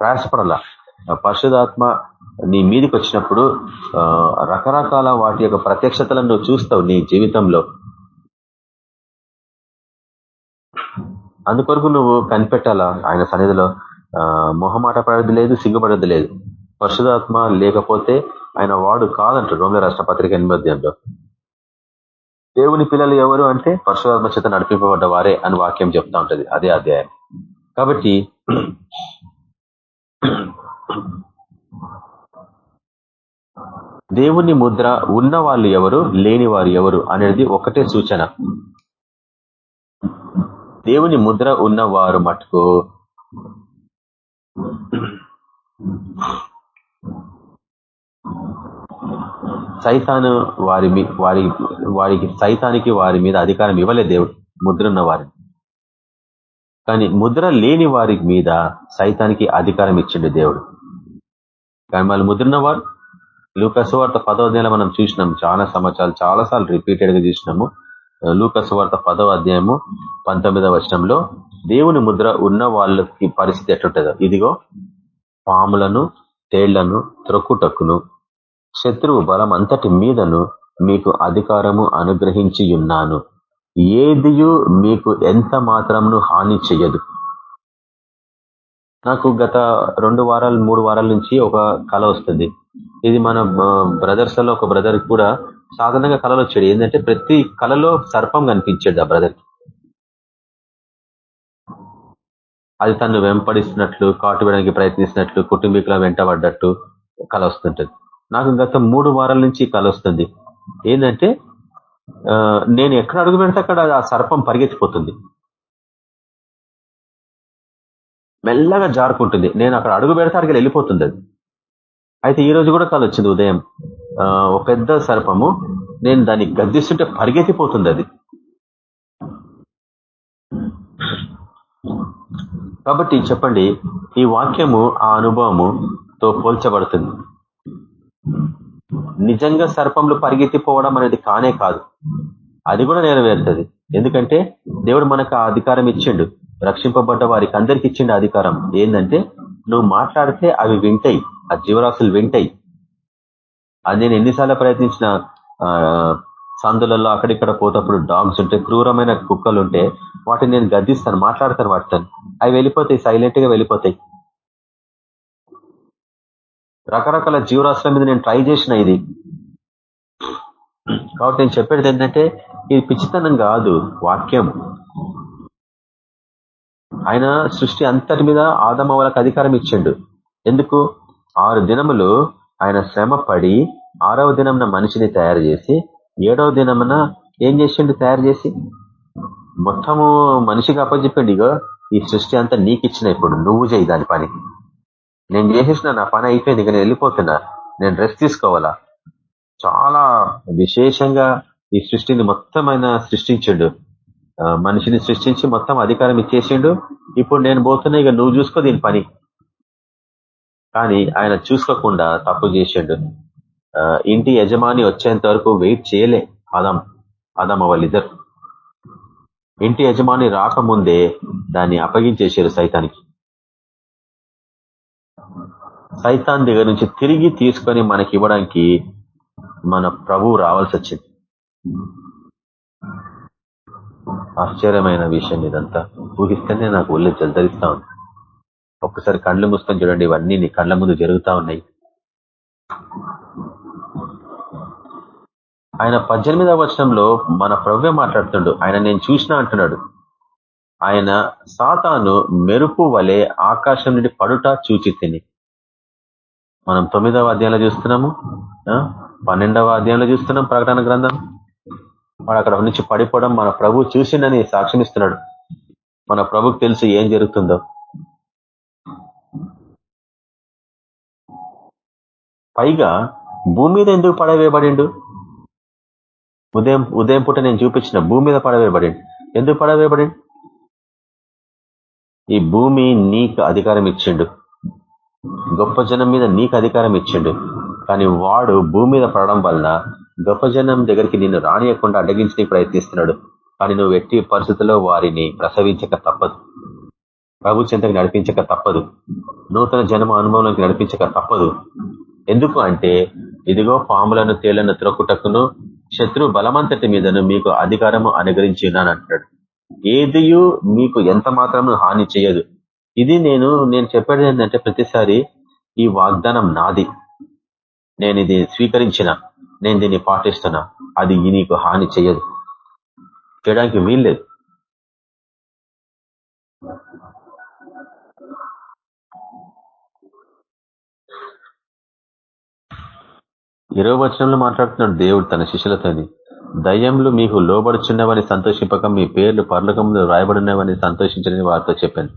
ప్రయాసపడాల. పరిశుధాత్మ నీ మీదకి వచ్చినప్పుడు రకరకాల వాటి యొక్క ప్రత్యక్షతలను నువ్వు చూస్తావు నీ జీవితంలో. అందుకొరకు నువ్వు కనిపెట్టాలా? ఆయన సన్నిధిలో మొహమాట పడేది లేదు సిగ్గుపడేది లేదు. పరిశుధాత్మ లేకపోతే ఆయన వాడు కాదంటారు రోమిల రాష్ట్ర పత్రిక ఎనిమిదిలో దేవుని పిల్లలు ఎవరు అంటే పరశురాత్మ చేత నడిపింపబడ్డ వారే అని వాక్యం చెప్తా ఉంటుంది. అదే అధ్యాయం. కాబట్టి దేవుని ముద్ర ఉన్న వాళ్ళు ఎవరు లేని వారు ఎవరు అనేది ఒకటే సూచన. దేవుని ముద్ర ఉన్నవారు మటుకు సైతాను వారి వారి వారికి సైతానికి వారి మీద అధికారం ఇవ్వలే దేవుడు. ముద్ర వారిని కానీ ముద్ర లేని వారి మీద సైతానికి అధికారం ఇచ్చిండు దేవుడు. కానీ వాళ్ళు ముద్రున్నవారు లూకసువార్త పదవ నెల మనం చూసినాం. చాలా సంవత్సరాలు చాలా సార్లు రిపీటెడ్గా చూసినాము. లూకసువార్త పదవ అధ్యాయము పంతొమ్మిదవ వచనంలో దేవుని ముద్ర ఉన్న వాళ్ళకి పరిస్థితి ఎట్లుంటుందో ఇదిగో పాములను తేళ్ళను త్రొక్కుటక్కును శత్రువు బలం అంతటి మీదను మీకు అధికారము అనుగ్రహించి ఉన్నాను ఏదియు మీకు ఎంత మాత్రంను హాని చెయ్యదు. నాకు గత రెండు వారాలు మూడు వారాల నుంచి ఒక కళ వస్తుంది. ఇది మన బ్రదర్స్లో ఒక బ్రదర్ కూడా సాధారణంగా కళలు వచ్చాడు ఏంటంటే ప్రతి కళలో సర్పం కనిపించాడు ఆ బ్రదర్ అది తను వెంపడిస్తున్నట్లు కాటు వేయడానికి ప్రయత్నిస్తున్నట్లు కుటుంబీకుల వెంటబడ్డట్టు కళ వస్తుంటుంది. నాకు గత మూడు వారాల నుంచి కళ వస్తుంది. ఏంటంటే నేను ఎక్కడ అడుగు పెడితే అక్కడ ఆ సర్పం పరిగెత్తిపోతుంది. మెల్లగా జారుకుంటుంది. నేను అక్కడ అడుగు పెడితే అక్కడికి వెళ్ళిపోతుంది అది. అయితే ఈ రోజు కూడా కాలు వచ్చింది ఉదయం. ఒక పెద్ద సర్పము. నేను దాన్ని గద్దిస్తుంటే పరిగెత్తిపోతుంది అది. కాబట్టి చెప్పండి ఈ వాక్యము ఆ అనుభవముతో పోల్చబడుతుంది. నిజంగా సర్పంలు పరిగెత్తిపోవడం అనేది కానే కాదు. అది కూడా నెరవేరుతుంది. ఎందుకంటే దేవుడు మనకు ఆ అధికారం ఇచ్చిండు. రక్షింపబడ్డ వారికి అందరికి ఇచ్చిండు అధికారం. ఏంటంటే నువ్వు మాట్లాడితే అవి వింటాయి. ఆ జీవరాశులు వింటాయి అది నేను ఎన్నిసార్లు ప్రయత్నించిన సందులలో అక్కడిక్కడ పోతప్పుడు డాగ్స్ ఉంటే క్రూరమైన కుక్కలు ఉంటే వాటిని నేను గద్దిస్తాను మాట్లాడతాను వాటితో అవి వెళ్ళిపోతాయి సైలెంట్గా వెళ్ళిపోతాయి. రకరకాల జీవరాశుల మీద నేను ట్రై చేసిన ఇది. కాబట్టి నేను చెప్పేది ఏంటంటే ఇది పిచ్చితనం కాదు వాక్యం. ఆయన సృష్టి అంతటి మీద ఆదమ వాళ్ళకి అధికారం ఇచ్చిండు. ఎందుకు? ఆరు దినములు ఆయన శ్రమ పడి ఆరవ దినమున మనిషిని తయారు చేసి ఏడవ దినమున ఏం చేసిండు తయారు చేసి? మొత్తము మనిషికి అప్పచెప్పిండు ఇగో ఈ సృష్టి అంతా నీకు ఇచ్చిన ఇప్పుడు నువ్వు చేయి దాని పని. నేను చేసేసిన నా పని అయిపోయింది ఇక నేను వెళ్ళిపోతున్నా. నేను రెస్ట్ తీసుకోవాలా? చాలా విశేషంగా ఈ సృష్టిని మొత్తం ఆయన సృష్టించిండు. మనిషిని సృష్టించి మొత్తం అధికారం ఇచ్చేసిండు. ఇప్పుడు నేను పోతున్నా ఇక నువ్వు చూసుకో దీని పని. కానీ ఆయన చూసుకోకుండా తప్పు చేసిండు. ఇంటి యజమాని వచ్చేంత వరకు వెయిట్ చేయలే ఆదాం ఆదాం వాళ్ళిద్దరు. ఇంటి యజమాని రాకముందే దాన్ని అప్పగించేసారు సైతానికి. సైతాన్ దగ్గర నుంచి తిరిగి తీసుకొని మనకి ఇవ్వడానికి మన ప్రభువు రావాల్సి వచ్చింది. ఆశ్చర్యమైన విషయం ఇదంతా. ఊహిస్తేనే నాకు ఒళ్ళు జలధరిస్తా ఉంది. ఒక్కసారి కళ్ళు మూసుకొని చూడండి ఇవన్నీ నీ కళ్ళ ముందు జరుగుతా ఉన్నాయి. ఆయన పద్దెనిమిదవ వచనంలో మన ప్రవ్య మాట్లాడుతుండు. ఆయన నేను చూసినా అంటున్నాడు. ఆయన సాతాను మెరుపు వలె ఆకాశం నుండి పడుట చూచి తిని మనం తొమ్మిదవ అధ్యాయంలో చూస్తున్నాము పన్నెండవ అధ్యాయంలో చూస్తున్నాం ప్రకటన గ్రంథం. వాడు అక్కడ నుంచి పడిపోవడం మన ప్రభు చూసిండని సాక్షిస్తున్నాడు మన ప్రభుకు తెలుసు ఏం జరుగుతుందో. పైగా భూమి మీద ఎందుకు పడవేయబడిండు? ఉదయం ఉదయం పూట నేను చూపించిన భూమి మీద పడవేయబడిండు. ఎందుకు పడవేయబడిండు? ఈ భూమి నీకు అధికారం ఇచ్చిండు. గొప్ప జనం మీద నీకు అధికారం ఇచ్చిండు. కానీ వాడు భూమి మీద పడడం వలన గొప్ప జనం దగ్గరికి నిన్ను రానియకుండా అడ్డగించడానికి ప్రయత్నిస్తున్నాడు. కానీ నువ్వు ఎట్టి పరిస్థితుల్లో వారిని ప్రసవించక తప్పదు. ప్రభు చింతకు నడిపించక తప్పదు. నూతన జన్మ అనుభవంలోకి నడిపించక తప్పదు. ఎందుకు అంటే ఇదిగో పాములను తేళ్ళను త్రొక్కుటకును శత్రు బలమంతటి మీదను మీకు అధికారము అనుగ్రహించి అంటాడు ఏదియు మీకు ఎంత మాత్రం హాని చేయదు. ఇది నేను నేను చెప్పేది ఏంటంటే ప్రతిసారి ఈ వాగ్దానం నాది. నేను ఇది స్వీకరించిన నేను దీన్ని పాటిస్తున్నా. అది నీకు హాని చేయదు. చేయడానికి వీల్లేదు ఇరవై వచనంలో మాట్లాడుతున్నాడు దేవుడు తన శిష్యులతోని. దయ్యంలు మీకు లోబడుచున్నవని సంతోషింపక మీ పేర్లు పర్లకంలో రాయబడినవని సంతోషించని వారితో చెప్పాను.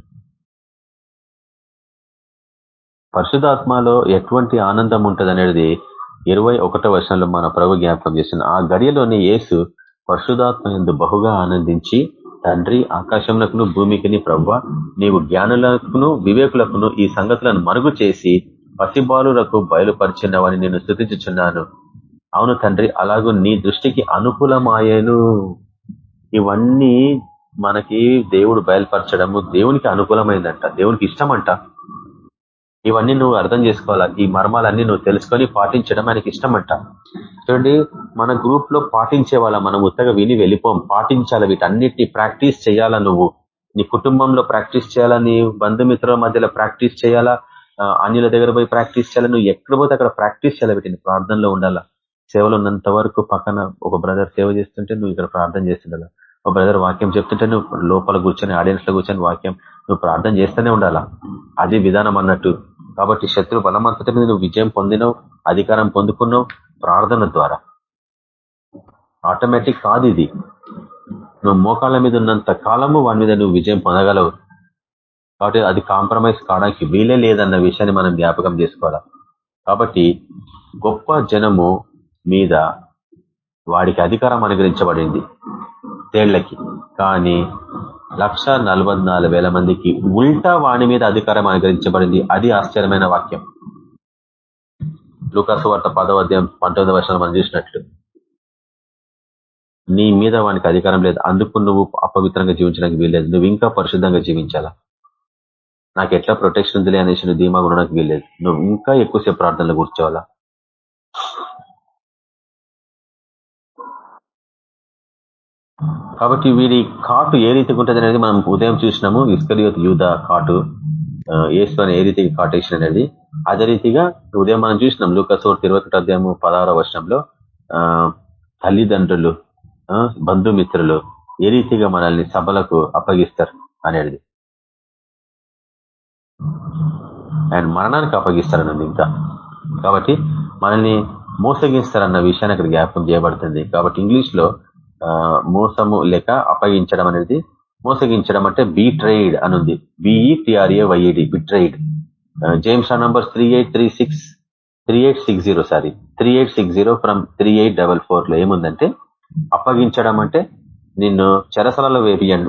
పరిశుధాత్మలో ఎటువంటి ఆనందం ఉంటుంది అనేది ఇరవై ఒకటో వర్షంలో మన ప్రభు జ్ఞాపకం చేసిన ఆ గడియలోని యేసు పరిశుధాత్మ ఎందు బహుగా ఆనందించి తండ్రి ఆకాశములకును భూమికిని ప్రవ్వ నీవు జ్ఞానులకును వివేకులకును ఈ సంగతులను మరుగు చేసి పసిబాలులకు బయలుపరిచినవని నేను స్థుతించుచున్నాను. అవును తండ్రి అలాగూ నీ దృష్టికి అనుకూలమాయను. ఇవన్నీ మనకి దేవుడు బయలుపరచడము దేవునికి అనుకూలమైందంట దేవునికి ఇష్టమంట. ఇవన్నీ నువ్వు అర్థం చేసుకోవాలా? ఈ మర్మాలన్నీ నువ్వు తెలుసుకొని పాటించడం ఆయనకి ఇష్టమంట. చూడండి మన గ్రూప్లో పాటించే వాళ్ళ మనం ఉత్తగా విని వెళ్ళిపోం. పాటించాలా వీటన్నిటిని ప్రాక్టీస్ చేయాలా నువ్వు? నీ కుటుంబంలో ప్రాక్టీస్ చేయాలా? నీ బంధుమిత్రుల మధ్యలో ప్రాక్టీస్ చేయాలా? అన్యుల దగ్గర పోయి ప్రాక్టీస్ చేయాలి. నువ్వు ఎక్కడ పోతే అక్కడ ప్రాక్టీస్ చేయాలి వీటిని ప్రార్థనలో ఉండాలా. సేవలు ఉన్నంత వరకు పక్కన ఒక బ్రదర్ సేవ చేస్తుంటే నువ్వు ఇక్కడ ప్రార్థన చేస్తుండాలా. ఒక బ్రదర్ వాక్యం చెప్తుంటే నువ్వు లోపల కూర్చొని ఆడియన్స్లో కూర్చొని వాక్యం నువ్వు ప్రార్థన చేస్తూనే ఉండాలా. అది విధానం అన్నట్టు. కాబట్టి శత్రు బలమంతటి మీద నువ్వు విజయం పొందినవు అధికారం పొందుకున్నావు ప్రార్థన ద్వారా. ఆటోమేటిక్ కాదు ఇది. నువ్వు మోకాళ్ళ మీద ఉన్నంత కాలము వాని మీద నువ్వు విజయం పొందగలవు. కాబట్టి అది కాంప్రమైజ్ కావడానికి వీలే లేదన్న విషయాన్ని మనం జ్ఞాపకం చేసుకోవాలి? కాబట్టి గొప్ప జనము మీద వాడికి అధికారం అనుగ్రహించబడింది తేళ్ళకి. కానీ లక్ష మందికి ఉల్టా వాణి మీద అధికారం అనుగ్రహించబడింది. అది ఆశ్చర్యమైన వాక్యం. లూకాసు వార్త పదవ అధ్యాయం పంతొమ్మిది వర్షాలు మనం చూసినట్లు. నీ మీద వానికి అధికారం లేదు. అందుకు నువ్వు అపవిత్రంగా జీవించడానికి వీల్లేదు. నువ్వు ఇంకా పరిశుద్ధంగా జీవించాలా? నాకు ఎట్లా ప్రొటెక్షన్ ఉందిలే అనేసి నువ్వు ధీమా ఉండడానికి వీల్లేదు. నువ్వు ఇంకా ఎక్కువసేపు ప్రార్థనలు కూర్చోవాలా? కాబట్టి వీరి కాటు ఏ రీతిగా ఉంటుంది అనేది మనం ఉదయం చూసినాము. ఇస్కరియోత్ యూధ కాటు ఏసు అని ఏ రీతికి కాటేషన్ అనేది అదే రీతిగా ఉదయం మనం చూసినాం లూకసోర్ ఇరవై అధ్యాయము పదహారవ వర్షంలో తల్లిదండ్రులు బంధుమిత్రులు ఏ రీతిగా మనల్ని సభలకు అప్పగిస్తారు అనేది అండ్ మరణానికి అప్పగిస్తారన్నది ఇంకా. కాబట్టి మనల్ని మోసగిస్తారన్న విషయాన్ని అక్కడ జ్ఞాపకం చేయబడుతుంది. కాబట్టి ఇంగ్లీష్లో మోసము లేక అప్పగించడం అనేది మోసగించడం అంటే బీ ఉంది. B E T R A Y E D betrayed James ఆ numbers three eight three six three eight six zero sorry three eight six zero from three eight double ఫోర్లో ఏముందంటే అప్పగించడం అంటే నిన్ను చెరసలలో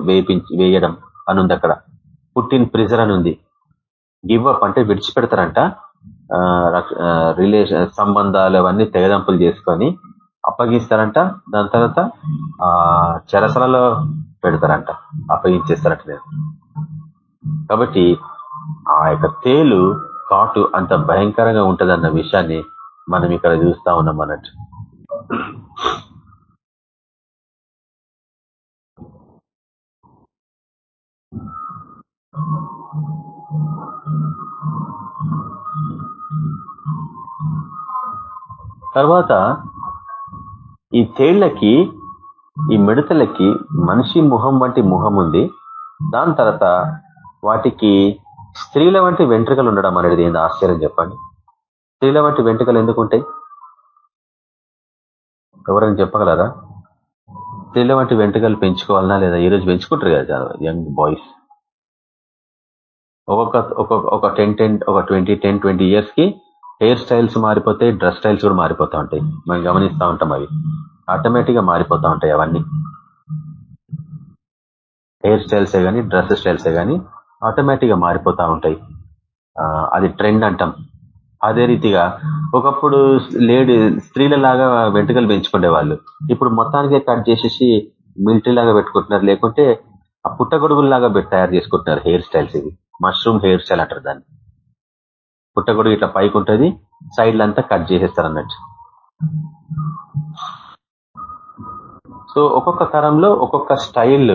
వేపి వేయడం అనుంది అక్కడ. పుట్టిన్ ప్రిజర్ అనుంది గివ్ అప్ అంటే విడిచిపెడతారంట. రిలేషన్ సంబంధాలు అవన్నీ తెగదంపులు చేసుకొని అప్పగిస్తారంట. దాని తర్వాత ఆ చెరసలలో పెడతారంట. అప్పగించేస్తారంట నేను కాబట్టి ఆ యొక్క తేలు కాటు అంత భయంకరంగా ఉంటదన్న విషయాన్ని మనం ఇక్కడ చూస్తా ఉన్నాం అన్నట్టు. తర్వాత ఈ తేళ్ళకి ఈ మిడతలకి మనిషి ముఖం వంటి ముఖం ఉంది. దాని తర్వాత వాటికి స్త్రీల వంటి వెంట్రుకలు ఉండడం అనేది ఏంది? ఆశ్చర్యం చెప్పండి. స్త్రీల వంటి వెంట్రుకలు ఎందుకు ఉంటాయి? ఎవరైనా చెప్పగలరా? స్త్రీల వంటి వెంట్రుకలు పెంచుకోవాలన్నా లేదా? ఈ రోజు పెంచుకుంటారు కదా యంగ్ బాయ్స్. ఒక్కొక్క ఒక్కొక్క ఒక టెన్ టెన్ ఒక ట్వంటీ టెన్ ట్వంటీ ఇయర్స్కి హెయిర్ స్టైల్స్ మారిపోతాయి డ్రెస్ స్టైల్స్ కూడా మారిపోతా ఉంటాయి. మనం గమనిస్తూ ఉంటాం అవి. ఆటోమేటిక్గా మారిపోతా ఉంటాయి అవన్నీ. హెయిర్ స్టైల్సే కానీ డ్రెస్ స్టైల్సే కానీ ఆటోమేటిక్గా మారిపోతూ ఉంటాయి. అది ట్రెండ్ అంటాం. అదే రీతిగా ఒకప్పుడు లేడీ స్త్రీల లాగా వెంట్రుకలు పెంచుకునే వాళ్ళు ఇప్పుడు మొత్తానికే కట్ చేసేసి మిలిటరీ లాగా పెట్టుకుంటున్నారు. లేకుంటే ఆ పుట్టగొడుగుల్లాగా తయారు చేసుకుంటున్నారు హెయిర్ స్టైల్స్ ఇవి. మష్రూమ్ హెయిర్ స్టైల్ అంటారు దాన్ని. పుట్టగొడుగు ఇట్లా పైకి ఉంటుంది సైడ్లంతా కట్ చేసేస్తారు అన్నట్టు సో ఒక్కొక్క తరంలో ఒక్కొక్క స్టైల్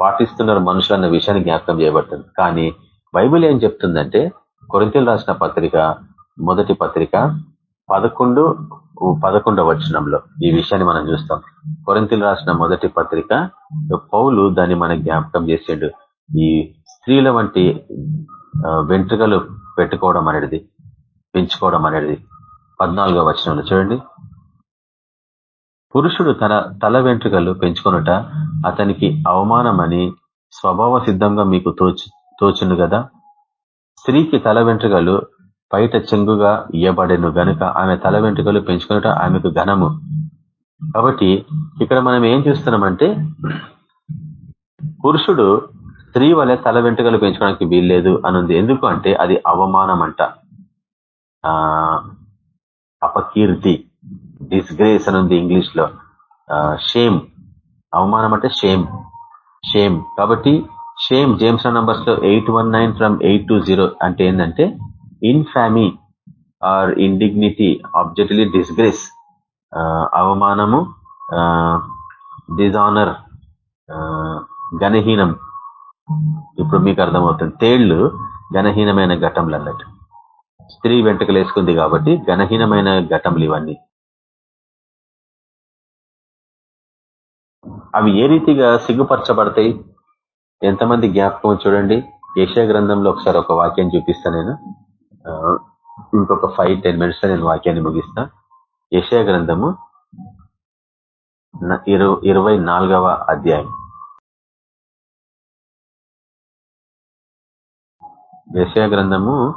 పాటిస్తున్నారు మనుషులు అన్న విషయాన్ని జ్ఞాపకం చేయబడుతుంది. కానీ బైబిల్ ఏం చెప్తుందంటే కొరింతలు రాసిన పత్రిక మొదటి పత్రిక పదకొండు పదకొండవ వచనంలో ఈ విషయాన్ని మనం చూస్తాం. కొరింతలు రాసిన మొదటి పత్రిక పౌలు దాన్ని మన జ్ఞాపకం చేసిండు. ఈ స్త్రీల వంటి వెంట్రుకలు పెట్టుకోవడం అనేది పెంచుకోవడం అనేది పద్నాలుగో వచనంలో చూడండి. పురుషుడు తన తల వెంట్రుకలు పెంచుకొనుట అతనికి అవమానమని స్వభావ సిద్ధంగా మీకు తోచు తోచును కదా స్త్రీకి తల వెంట్రుకలు బయట చెంగుగా ఇయ్యబడెను గనుక ఆమె తల వెంట్రుకలు పెంచుకున్నట ఆమెకు ఘనము. కాబట్టి ఇక్కడ మనం ఏం చూస్తున్నామంటే పురుషుడు స్త్రీ వలె తల వెంట్రుకలు పెంచుకోవడానికి వీల్లేదు అనుంది. ఎందుకు అంటే అది అవమానం అంట అపకీర్తి డిస్గ్రేస్ అని ఉంది షేమ్ అవమానం అంటే షేమ్ షేమ్ కాబట్టి shame James నంబర్స్లో eight one nine from eight to zero అంటే ఏంటంటే infamy or indignity abjectly disgrace అవమానము డిజానర్ గణహీనం ఇప్పుడు మీకు అర్థమవుతుంది. తేళ్ళు గణహీనమైన ఘటంలు అన్నట్టు స్త్రీ వెంటకలు వేసుకుంది కాబట్టి ఘనహీనమైన ఘటంలు ఇవన్నీ. అవి ఏ రీతిగా సిగ్గుపరచబడతాయి? ఎంతమంది జ్ఞాపకం చూడండి. ఏషియా గ్రంథంలో ఒకసారి ఒక వాక్యం చూపిస్తా నేను. ఇంకొక ఫైవ్ టెన్ మినిట్స్ నేను వాక్యాన్ని ముగిస్తా. ఏషియా గ్రంథము ఇరవై నాలుగవ అధ్యాయం. ఏషియా గ్రంథము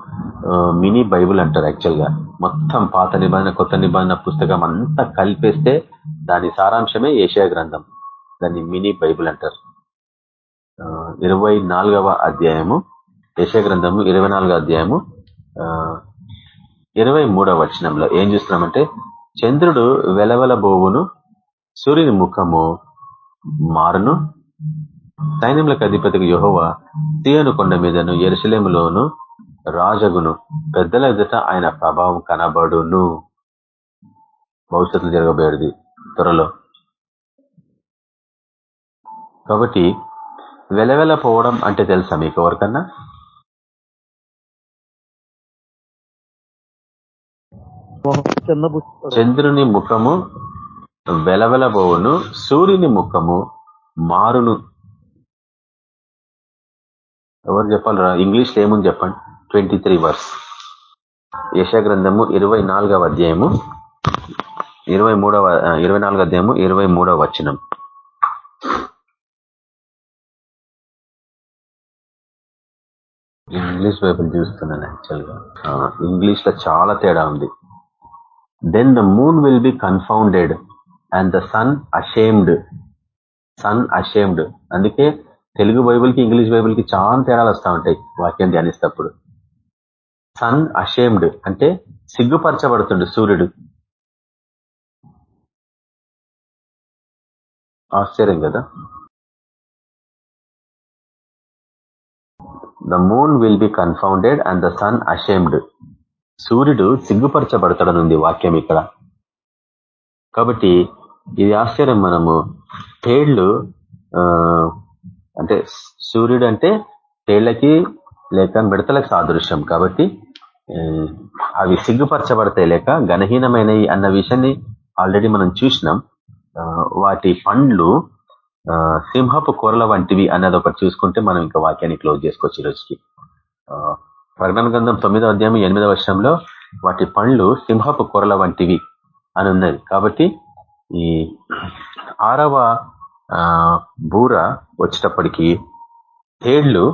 మినీ బైబుల్ అంటారు యాక్చువల్గా. మొత్తం పాత నిబంధన కొత్త నిబంధన పుస్తకం అంతా కలిపేస్తే దాని సారాంశమే ఏషియా గ్రంథం. దాన్ని మినీ బైబుల్ అంటారు. ఇరవై అధ్యాయము యశయ గ్రంథము ఇరవై అధ్యాయము ఇరవై మూడవ వచనంలో ఏం చూస్తున్నామంటే చంద్రుడు వెలవల బోవును సూర్యుని ముఖము మారును సైన్యములకు అధిపతికి యహోవ తీయను కొండ మీదను ఎరుసలేములోను రాజగును. పెద్దల ఎదుట ఆయన ప్రభావం కనబడును. భవిష్యత్తులో జరగబోయేది త్వరలో. కాబట్టి వెలవెల పోవడం అంటే తెలుసా మీకు ఎవరికన్నా? చంద్రుని ముఖము వెలవెలబోవును సూర్యుని ముఖము మారును. ఎవరు చెప్పాలరా ఇంగ్లీష్ ఏముంది చెప్పండి? Twenty three verse. యశాగ్రంథము ఇరవై నాలుగవ అధ్యాయము ఇరవై మూడవ ఇరవై నాలుగవ అధ్యాయము ఇరవై మూడవ వచనం. ఇంగ్లీష్ వైపు చూస్తున్నాను యాక్చువల్గా. ఇంగ్లీష్లో చాలా తేడా ఉంది. Then the moon will be confounded and the sun ashamed sun ashamed అందుకే తెలుగు బైబుల్కి ఇంగ్లీష్ బైబుల్కి చాలా తేడాలు వస్తూ ఉంటాయి వాక్యం ధ్యానిస్తప్పుడు. సన్ అషేమ్డ్ అంటే సిగ్గుపరచబడుతుండు సూర్యుడు. ఆశ్చర్యం కదా? The moon will be confounded and the sun ashamed సూర్యుడు సిగ్గుపరచబడతాడనుంది వాక్యం ఇక్కడ. కాబట్టి ఇది ఆశ్చర్యం మనము. తేళ్ళు అంటే సూర్యుడు అంటే తేళ్ళకి లేక మిడతలకు సాదృశ్యం కాబట్టి అవి సిగ్గుపరచబడతాయి లేక గణహీనమైనవి అన్న విషయాన్ని ఆల్రెడీ మనం చూసినాం. వాటి పండ్లు సింహపు కూరల వంటివి అన్నది ఒకటి చూసుకుంటే మనం ఇంకా వాక్యాన్ని క్లోజ్ చేసుకోవచ్చు ఈరోజుకి ప్రకటన గ్రంథం తొమ్మిదో అధ్యాయం ఎనిమిదో వర్షంలో వాటి పండ్లు సింహపు కూరల వంటివి అని ఉన్నది. కాబట్టి ఈ ఆరవ బూర వచ్చేటప్పటికి తేళ్ళు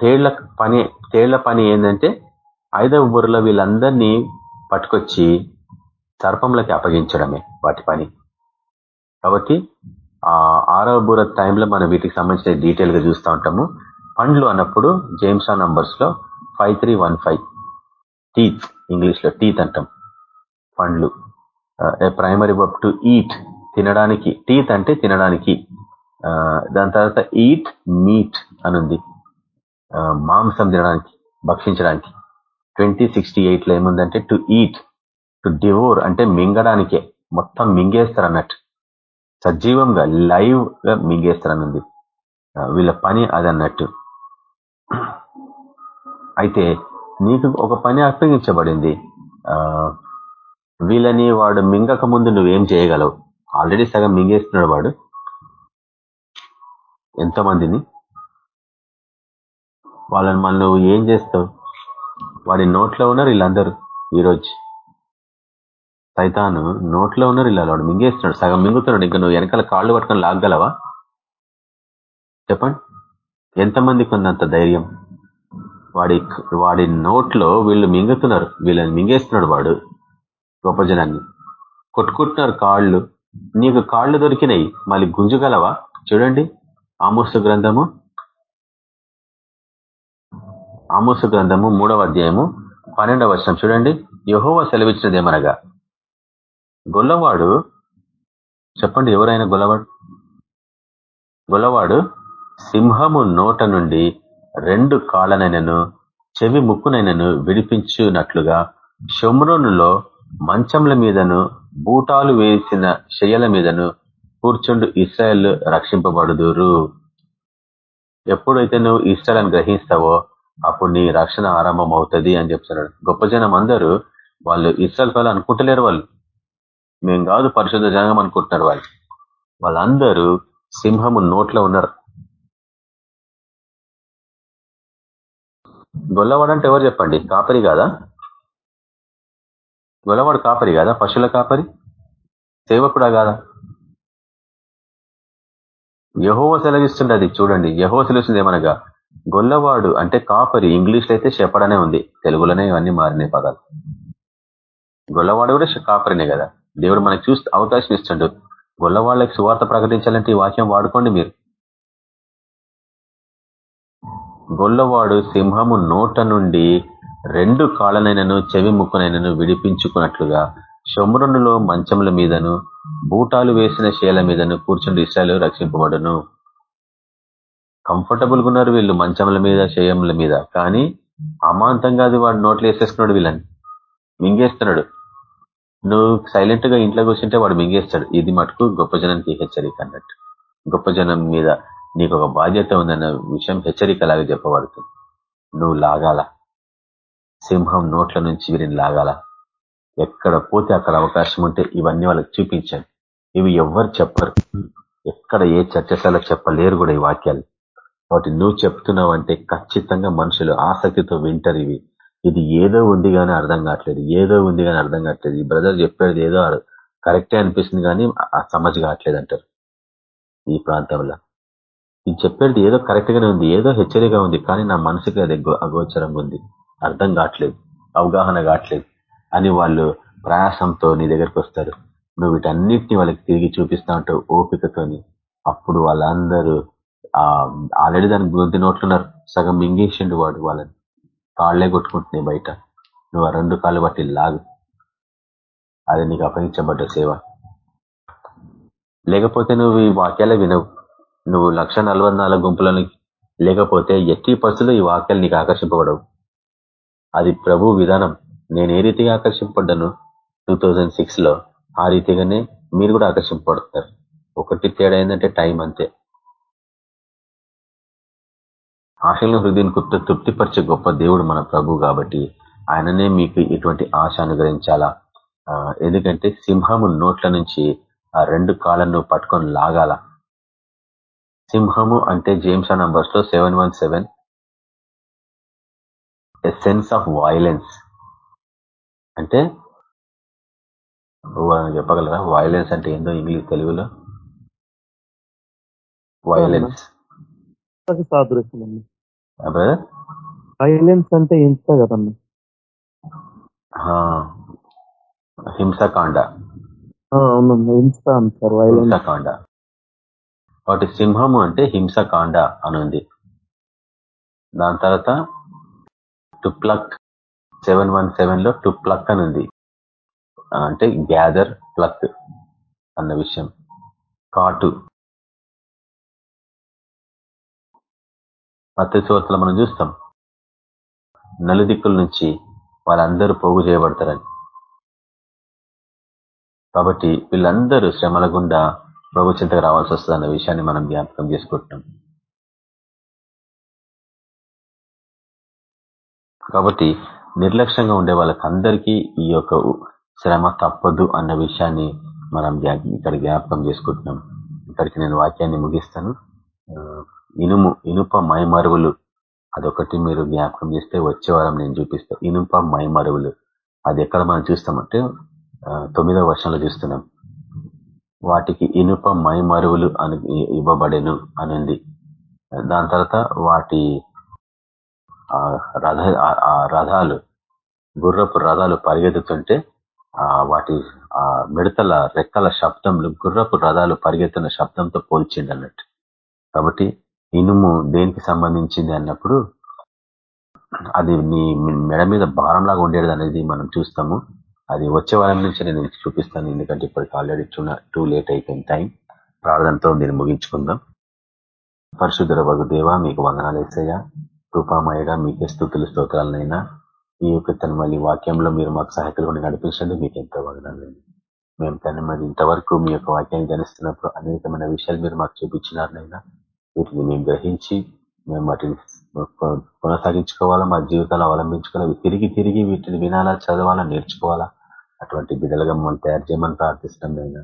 తేళ్ళ పని తేళ్ళ పని ఏంటంటే ఐదవ బుర్రలో వీళ్ళందరినీ పట్టుకొచ్చి సర్పంలకి అప్పగించడమే వాటి పని. కాబట్టి ఆరవ బూర టైంలో మనం వీటికి సంబంధించిన డీటెయిల్గా చూస్తూ ఉంటాము. పండ్లు అన్నప్పుడు జేమ్సా నంబర్స్లో five three one five teeth ఇంగ్లీష్లో టీత్ అంటాం. పండ్లు. ప్రైమరీ వర్క్ టు ఈట్ తినడానికి టీత్ అంటే తినడానికి. దాని తర్వాత ఈట్ మీట్ అనుంది. మాంసం తినడానికి భక్షించడానికి. ట్వంటీ సిక్స్టీ ఎయిట్లో ఏముందంటే టు ఈట్ టు డివోర్ అంటే మింగడానికే. మొత్తం మింగేస్తారు అన్నట్టు. సజీవంగా లైవ్గా మింగేస్తారు మింగేస్తారనుంది వీళ్ళ పని అది అన్నట్టు అయితే నీకు ఒక పని అప్పగించబడింది. వీళ్ళని వాడు మింగక ముందు నువ్వేం చేయగలవు. ఆల్రెడీ సగం మింగేస్తున్నాడు వాడు. ఎంతమందిని? వాళ్ళని మళ్ళీ నువ్వు ఏం చేస్తావు? వాడి నోట్లో ఉన్నారు వీళ్ళందరూ ఈరోజు. సైతాను నోట్లో ఉన్నారు ఇలా వాడు మింగేస్తున్నాడు. సగం మింగుతున్నాడు. ఇంకా నువ్వు వెనకాల కాళ్ళు పట్టుకొని లాగలవా చెప్పండి. ఎంతమందికి ఉన్నంత ధైర్యం? వాడి వాడి నోట్లో వీళ్ళు మింగుతున్నారు. వీళ్ళని మింగేస్తున్నాడు వాడు. గొప్ప జనాన్ని కొట్టుకుంటున్నారు కాళ్ళు. నీకు కాళ్ళు దొరికినాయి. మళ్ళీ గుంజుగలవా? చూడండి. ఆమోసు గ్రంథము. ఆమోసు గ్రంథము మూడవ అధ్యాయము పన్నెండవ వర్షం చూడండి. యహోవ సెలవిచ్చినదేమనగా గొల్లవాడు చెప్పండి ఎవరైనా గొల్లవాడు? గొల్లవాడు సింహము నోట నుండి రెండు కాళ్ళనైనను చెవి ముక్కునైనను విడిపించునట్లుగా షమ్రోనులో మంచంల మీదను బూటాలు వేసిన శయ్యల మీదను కూర్చుండు ఇస్రాయల్ రక్షింపబడుదురు. ఎప్పుడైతే నువ్వు ఇస్రాయల్ గ్రహిస్తావో అప్పుడు నీ రక్షణ ఆరంభం అవుతుంది అని చెప్తున్నాడు. గొప్ప జనం అందరూ వాళ్ళు ఇస్రాయల్ వాళ్ళు అనుకుంటలేరు వాళ్ళు. మేం కాదు పరిశుద్ధ జనం అనుకుంటున్నారు వాళ్ళు. వాళ్ళందరూ సింహము నోట్లో ఉన్నారు. గొల్లవాడంటే ఎవరు చెప్పండి? కాపరి కాదా? గొల్లవాడు కాపరి కాదా? పశువుల కాపరి? సేవకుడా కాదా? యహోవ సెలవిస్తుండది చూడండి. యహోవ సెలవిస్తుంది ఏమనగా గొల్లవాడు అంటే కాపరి. ఇంగ్లీష్లో అయితే చెప్పడనే ఉంది. తెలుగులోనే ఇవన్నీ మారినాయి పదాలు. గొల్లవాడు కూడా కాపరినే కదా. దేవుడు మనకు చూస్తే అవకాశం ఇస్తుండు. గొల్లవాళ్ళకి సువార్త ప్రకటించాలంటే ఈ వాక్యం వాడుకోండి మీరు. గొల్లవాడు సింహము నోట నుండి రెండు కాళ్ళనైనను చెవి ముక్కునైనను విడిపించుకున్నట్లుగా షొమ్రునులో మంచముల మీదను బూటాలు వేసిన శేల మీదను కూర్చుండి ఇస్రాయలు రక్షింపబడును. కంఫర్టబుల్గా ఉన్నారు వీళ్ళు మంచముల మీద శయముల మీద. కానీ అమాంతంగా అది వాడు నోట్లు వేసేసుకున్నాడు వీళ్ళని. మింగేస్తున్నాడు. నువ్వు సైలెంట్గా ఇంట్లో కూర్చుంటే వాడు మింగేస్తాడు. ఇది మటుకు గొప్ప జనానికి హెచ్చరిక అన్నట్టు. గొప్ప జనం మీద నీకు ఒక బాధ్యత ఉందన్న విషయం హెచ్చరికలాగా చెప్పబడుతుంది. నువ్వు లాగాల? సింహం నోట్ల నుంచి వీరిని లాగాల. ఎక్కడ పోతే అక్కడ అవకాశం ఉంటే ఇవన్నీ వాళ్ళకి చూపించాను. ఇవి ఎవ్వరు చెప్పరు. ఎక్కడ ఏ చర్చశాల చెప్పలేరు కూడా ఈ వాక్యాలు. కాబట్టి నువ్వు చెప్తున్నావు అంటే ఖచ్చితంగా మనుషులు ఆసక్తితో వింటారు ఇవి. ఇది ఏదో ఉంది కానీ అర్థం కావట్లేదు. ఏదో ఉంది కానీ అర్థం కావట్లేదు. ఈ బ్రదర్ చెప్పేది ఏదో కరెక్టే అనిపిస్తుంది కానీ సమజ్ కావట్లేదు అంటారు. ఈ ప్రాంతంలో. ఇది చెప్పేది ఏదో కరెక్ట్ గానే ఉంది. ఏదో హెచ్చరిగా ఉంది. కానీ నా మనసుకి అది అగోచరంగా ఉంది. అర్థం కావట్లేదు అవగాహన కావట్లేదు అని వాళ్ళు ప్రయాసంతో నీ దగ్గరికి వస్తారు. నువ్వు వీటన్నిటిని వాళ్ళకి తిరిగి చూపిస్తా ఉంటావు ఓపికతోని అప్పుడు వాళ్ళందరూ ఆల్రెడీ దానికి గొంతు నోట్లున్నారు. సగం మింగేసిండు వాడు వాళ్ళని కాళ్ళే కొట్టుకుంటున్నాయి బయట. నువ్వు ఆ రెండు కాళ్ళు బట్టి లాగు. అది నీకు అప్పగించబడ్డ సేవ. లేకపోతే నువ్వు ఈ వాక్యాలే వినవు. నువ్వు లక్ష గుంపులని లేకపోతే ఎట్టి పసులు ఈ వాక్యాలు నీకు ఆకర్షింపబడవు. అది ప్రభు విధానం. నేను ఏ రీతిగా ఆకర్షింపడ్డాను టూ లో ఆ రీతిగానే మీరు కూడా ఆకర్షింపబడతారు. ఒకటి తేడా ఏంటంటే టైం అంతే. ఆశలను హృదయం తృప్తిపరిచే గొప్ప దేవుడు మన ప్రభు కాబట్టి ఆయననే మీకు ఇటువంటి ఆశ అనుగ్రహించాలా? ఎందుకంటే సింహము నోట్ల నుంచి ఆ రెండు కాళ్ళను పట్టుకొని లాగాల. సింహము అంటే James నంబర్స్లో seven one seven a sense of violence అంటే చెప్పగలరా? వైలెన్స్ అంటే ఏందో ఇంగ్లీష్ తెలుగులో? వైలెన్స్ వైలెన్స్ అంటే హింస కదన్నా హింసకాండ. హింసకాండ. వాటి సింహము అంటే హింసకాండ అనుంది. దాని తర్వాత టుప్లక్ సెవెన్ వన్ సెవెన్లో టుప్లక్ ఉంది. అంటే గ్యాదర్ ప్లక్ అన్న విషయం. కాటు. మత్స్యవార్తలు మనం చూస్తాం. నలుదిక్కుల నుంచి వాళ్ళందరూ పోగు చేయబడతారని. కాబట్టి వీళ్ళందరూ శ్రమల గుండా ప్రభు చింతకు రావాల్సి వస్తుంది అన్న విషయాన్ని మనం జ్ఞాపకం చేసుకుంటున్నాం. కాబట్టి నిర్లక్ష్యంగా ఉండే వాళ్ళకందరికీ ఈ యొక్క శ్రమ తప్పదు అన్న విషయాన్ని మనం ఇక్కడ జ్ఞాపకం చేసుకుంటున్నాం. ఇక్కడికి నేను వాక్యాన్ని ముగిస్తాను. ఇనుము ఇనుప మైమరువులు అదొకటి మీరు జ్ఞాపకం చేస్తే వచ్చే వారం నేను చూపిస్తాను ఇనుప మైమరువులు అది ఎక్కడ మనం చూస్తామంటే తొమ్మిదవ వర్షంలో చూస్తున్నాం. వాటికి ఇనుప మైమరువులు అని ఇవ్వబడెను అనింది. దాని తర్వాత వాటి రథ ఆ రథాలు గుర్రపు రథాలు పరిగెత్తుతుంటే వాటి ఆ మిడతల రెక్కల శబ్దంలో గుర్రపు రథాలు పరిగెత్తున్న శబ్దంతో పోల్చిండి అన్నట్టు కాబట్టి ఇనుము దేనికి సంబంధించింది అన్నప్పుడు అది నీ మెడ మీద భారంలాగా ఉండేది అనేది మనం చూస్తాము. అది వచ్చే వారం నుంచి నేను చూపిస్తాను ఎందుకంటే ఇప్పటికి ఆల్రెడీ టూ లేట్ అయిపోయింది టైం ప్రార్థనతో దీన్ని ముగించుకుందాం. పరిశుద్ధుల వగు దేవ మీకు వందనాలు వేసాయా కృపామయగా మీకే స్థుతులు స్తోత్రాలనైనా ఈ యొక్క తన మళ్ళీ వాక్యంలో మీరు మాకు సహాయకులు నడిపించండి మీకు ఎంతో వదనాలండి మేము తన మరి ఇంతవరకు మీ యొక్క వాక్యాన్ని గణిస్తున్నప్పుడు అనేకమైన విషయాలు మీరు మాకు చూపించినారనైనా వీటిని మేము గ్రహించి మేము వాటిని కొనసాగించుకోవాలా మా జీవితాలు అవలంబించుకోవాలి తిరిగి తిరిగి వీటిని వినాలా చదవాలా నేర్చుకోవాలా అటువంటి బిడ్డలుగా మమ్మల్ని తయారు చేయమని ప్రార్థిస్తున్నాం అయినా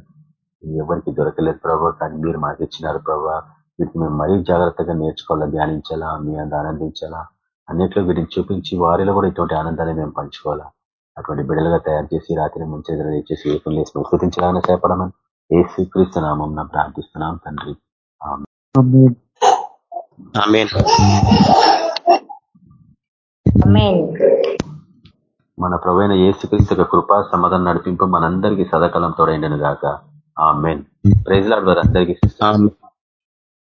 ఎవరికి దొరకలేదు ప్రభావ కానీ మీరు మాకు ఇచ్చినారు ప్రభావ. వీటిని మేము మరీ జాగ్రత్తగా నేర్చుకోవాలా ధ్యానించాలా మీ అంత ఆనందించాలా? అన్నిట్లో వీటిని చూపించి వారిలో కూడా ఇటువంటి ఆనందాన్ని మేము పంచుకోవాలా? అటువంటి బిడలుగా తయారు చేసి రాత్రి మంచి చేసి ఏకం లేసి స్మృతించాలని చేపడమని ఏ శ్రీకృష్ణ నామం ప్రార్థిస్తున్నాం తండ్రి. మన ప్రవైన ఏసుక్రీస్తు కృపా సమాధానం నడిపింపు మనందరికీ సదాకాలం తోడైండను గాక ఆ మెయిన్ ప్రైజ్ లాడ్ వారు అందరికీ